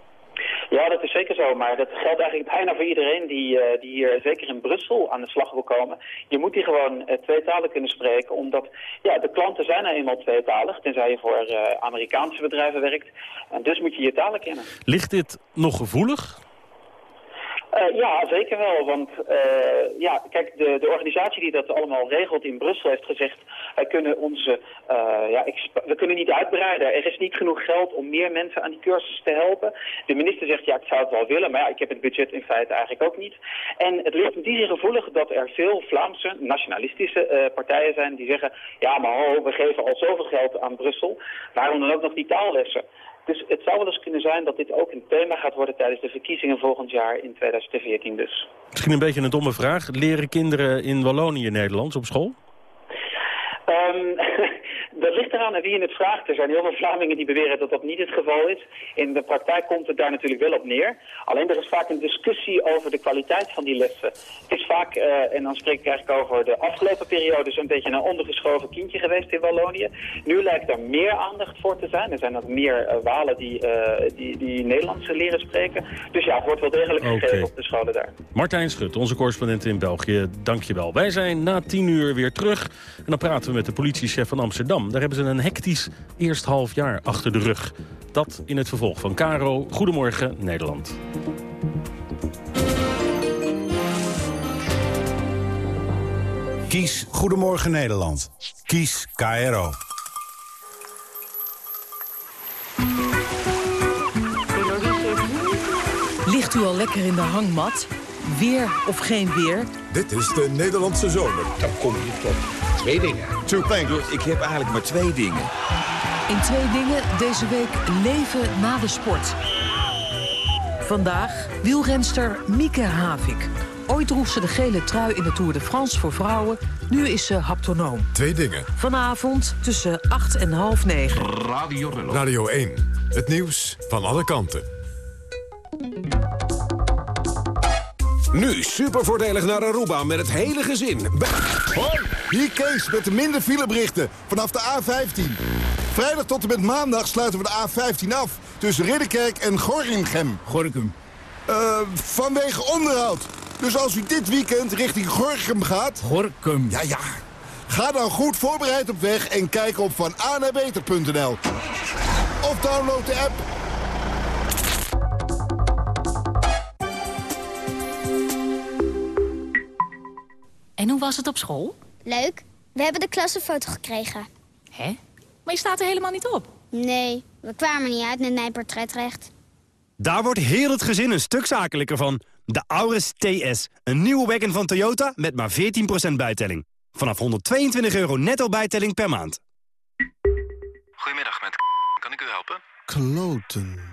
Zeker zo, maar dat geldt eigenlijk bijna voor iedereen die, uh, die hier zeker in Brussel aan de slag wil komen. Je moet hier gewoon uh, twee talen kunnen spreken, omdat ja, de klanten zijn nou eenmaal tweetalig, tenzij je voor uh, Amerikaanse bedrijven werkt. En dus moet je je talen kennen. Ligt dit nog gevoelig? Uh, ja, zeker wel. Want uh, ja, kijk, de, de organisatie die dat allemaal regelt in Brussel heeft gezegd... wij kunnen onze, uh, ja, we kunnen niet uitbreiden. Er is niet genoeg geld om meer mensen aan die cursus te helpen. De minister zegt, ja, ik zou het wel willen, maar ja, ik heb het budget in feite eigenlijk ook niet. En het ligt in die zin gevoelig dat er veel Vlaamse nationalistische partijen zijn die zeggen... ja, maar ho, we geven al zoveel geld aan Brussel, waarom dan ook nog die taallessen? Dus het zou wel eens kunnen zijn dat dit ook een thema gaat worden tijdens de verkiezingen volgend jaar in 2014 dus. Misschien een beetje een domme vraag. Leren kinderen in Wallonië Nederlands op school? Um, dat ligt eraan aan wie je het vraagt. Er zijn heel veel Vlamingen die beweren dat dat niet het geval is. In de praktijk komt het daar natuurlijk wel op neer. Alleen er is vaak een discussie over de kwaliteit van die lessen. Het is vaak, uh, en dan spreek ik eigenlijk over de afgelopen periode, zo'n beetje een ondergeschoven kindje geweest in Wallonië. Nu lijkt er meer aandacht voor te zijn. Er zijn nog meer uh, Walen die, uh, die, die Nederlands leren spreken. Dus ja, het wordt wel degelijk okay. gegeven op de scholen daar. Martijn Schut, onze correspondent in België, dankjewel. Wij zijn na tien uur weer terug en dan praten we met de politiechef van Amsterdam. Daar hebben ze een hectisch eerst half jaar achter de rug. Dat in het vervolg van Caro. Goedemorgen Nederland. Kies Goedemorgen Nederland. Kies KRO. Ligt u al lekker in de hangmat? Weer of geen weer? Dit is de Nederlandse zomer. Dan kom je tot twee dingen. Two things. Ik heb eigenlijk maar twee dingen. In twee dingen deze week leven na de sport. Vandaag wielrenster Mieke Havik. Ooit droeg ze de gele trui in de Tour de France voor vrouwen. Nu is ze haptonoom. Twee dingen. Vanavond tussen 8 en half 9. Radio Rello. Radio 1. Het nieuws van alle kanten. Nu super voordelig naar Aruba met het hele gezin. Hoi, hier Kees met de minder fileberichten vanaf de A15. Vrijdag tot en met maandag sluiten we de A15 af. Tussen Ridderkerk en Gorinchem. Gorinchem. Uh, vanwege onderhoud. Dus als u dit weekend richting Gorinchem gaat... Gorinchem. Ja, ja. Ga dan goed voorbereid op weg en kijk op van beter.nl. Of download de app. En hoe was het op school? Leuk. We hebben de klassenfoto gekregen. Hè? Maar je staat er helemaal niet op. Nee, we kwamen niet uit met mijn portretrecht. Daar wordt heel het gezin een stuk zakelijker van. De Auris TS, een nieuwe wagon van Toyota met maar 14% bijtelling. Vanaf 122 euro netto bijtelling per maand. Goedemiddag, met kan ik u helpen? Kloten.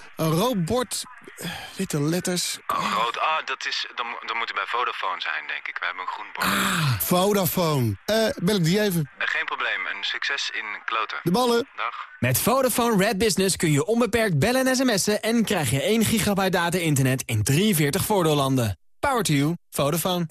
Een rood bord, eh, witte letters. Oh, rood. Ah, dat is, dan, dan moet bij Vodafone zijn, denk ik. We hebben een groen bord. Ah, Vodafone. Eh, bel ik die even. Eh, geen probleem. Een succes in kloten. De ballen. Dag. Met Vodafone Red Business kun je onbeperkt bellen en sms'en... en krijg je 1 gigabyte data-internet in 43 voordeellanden. Power to you. Vodafone.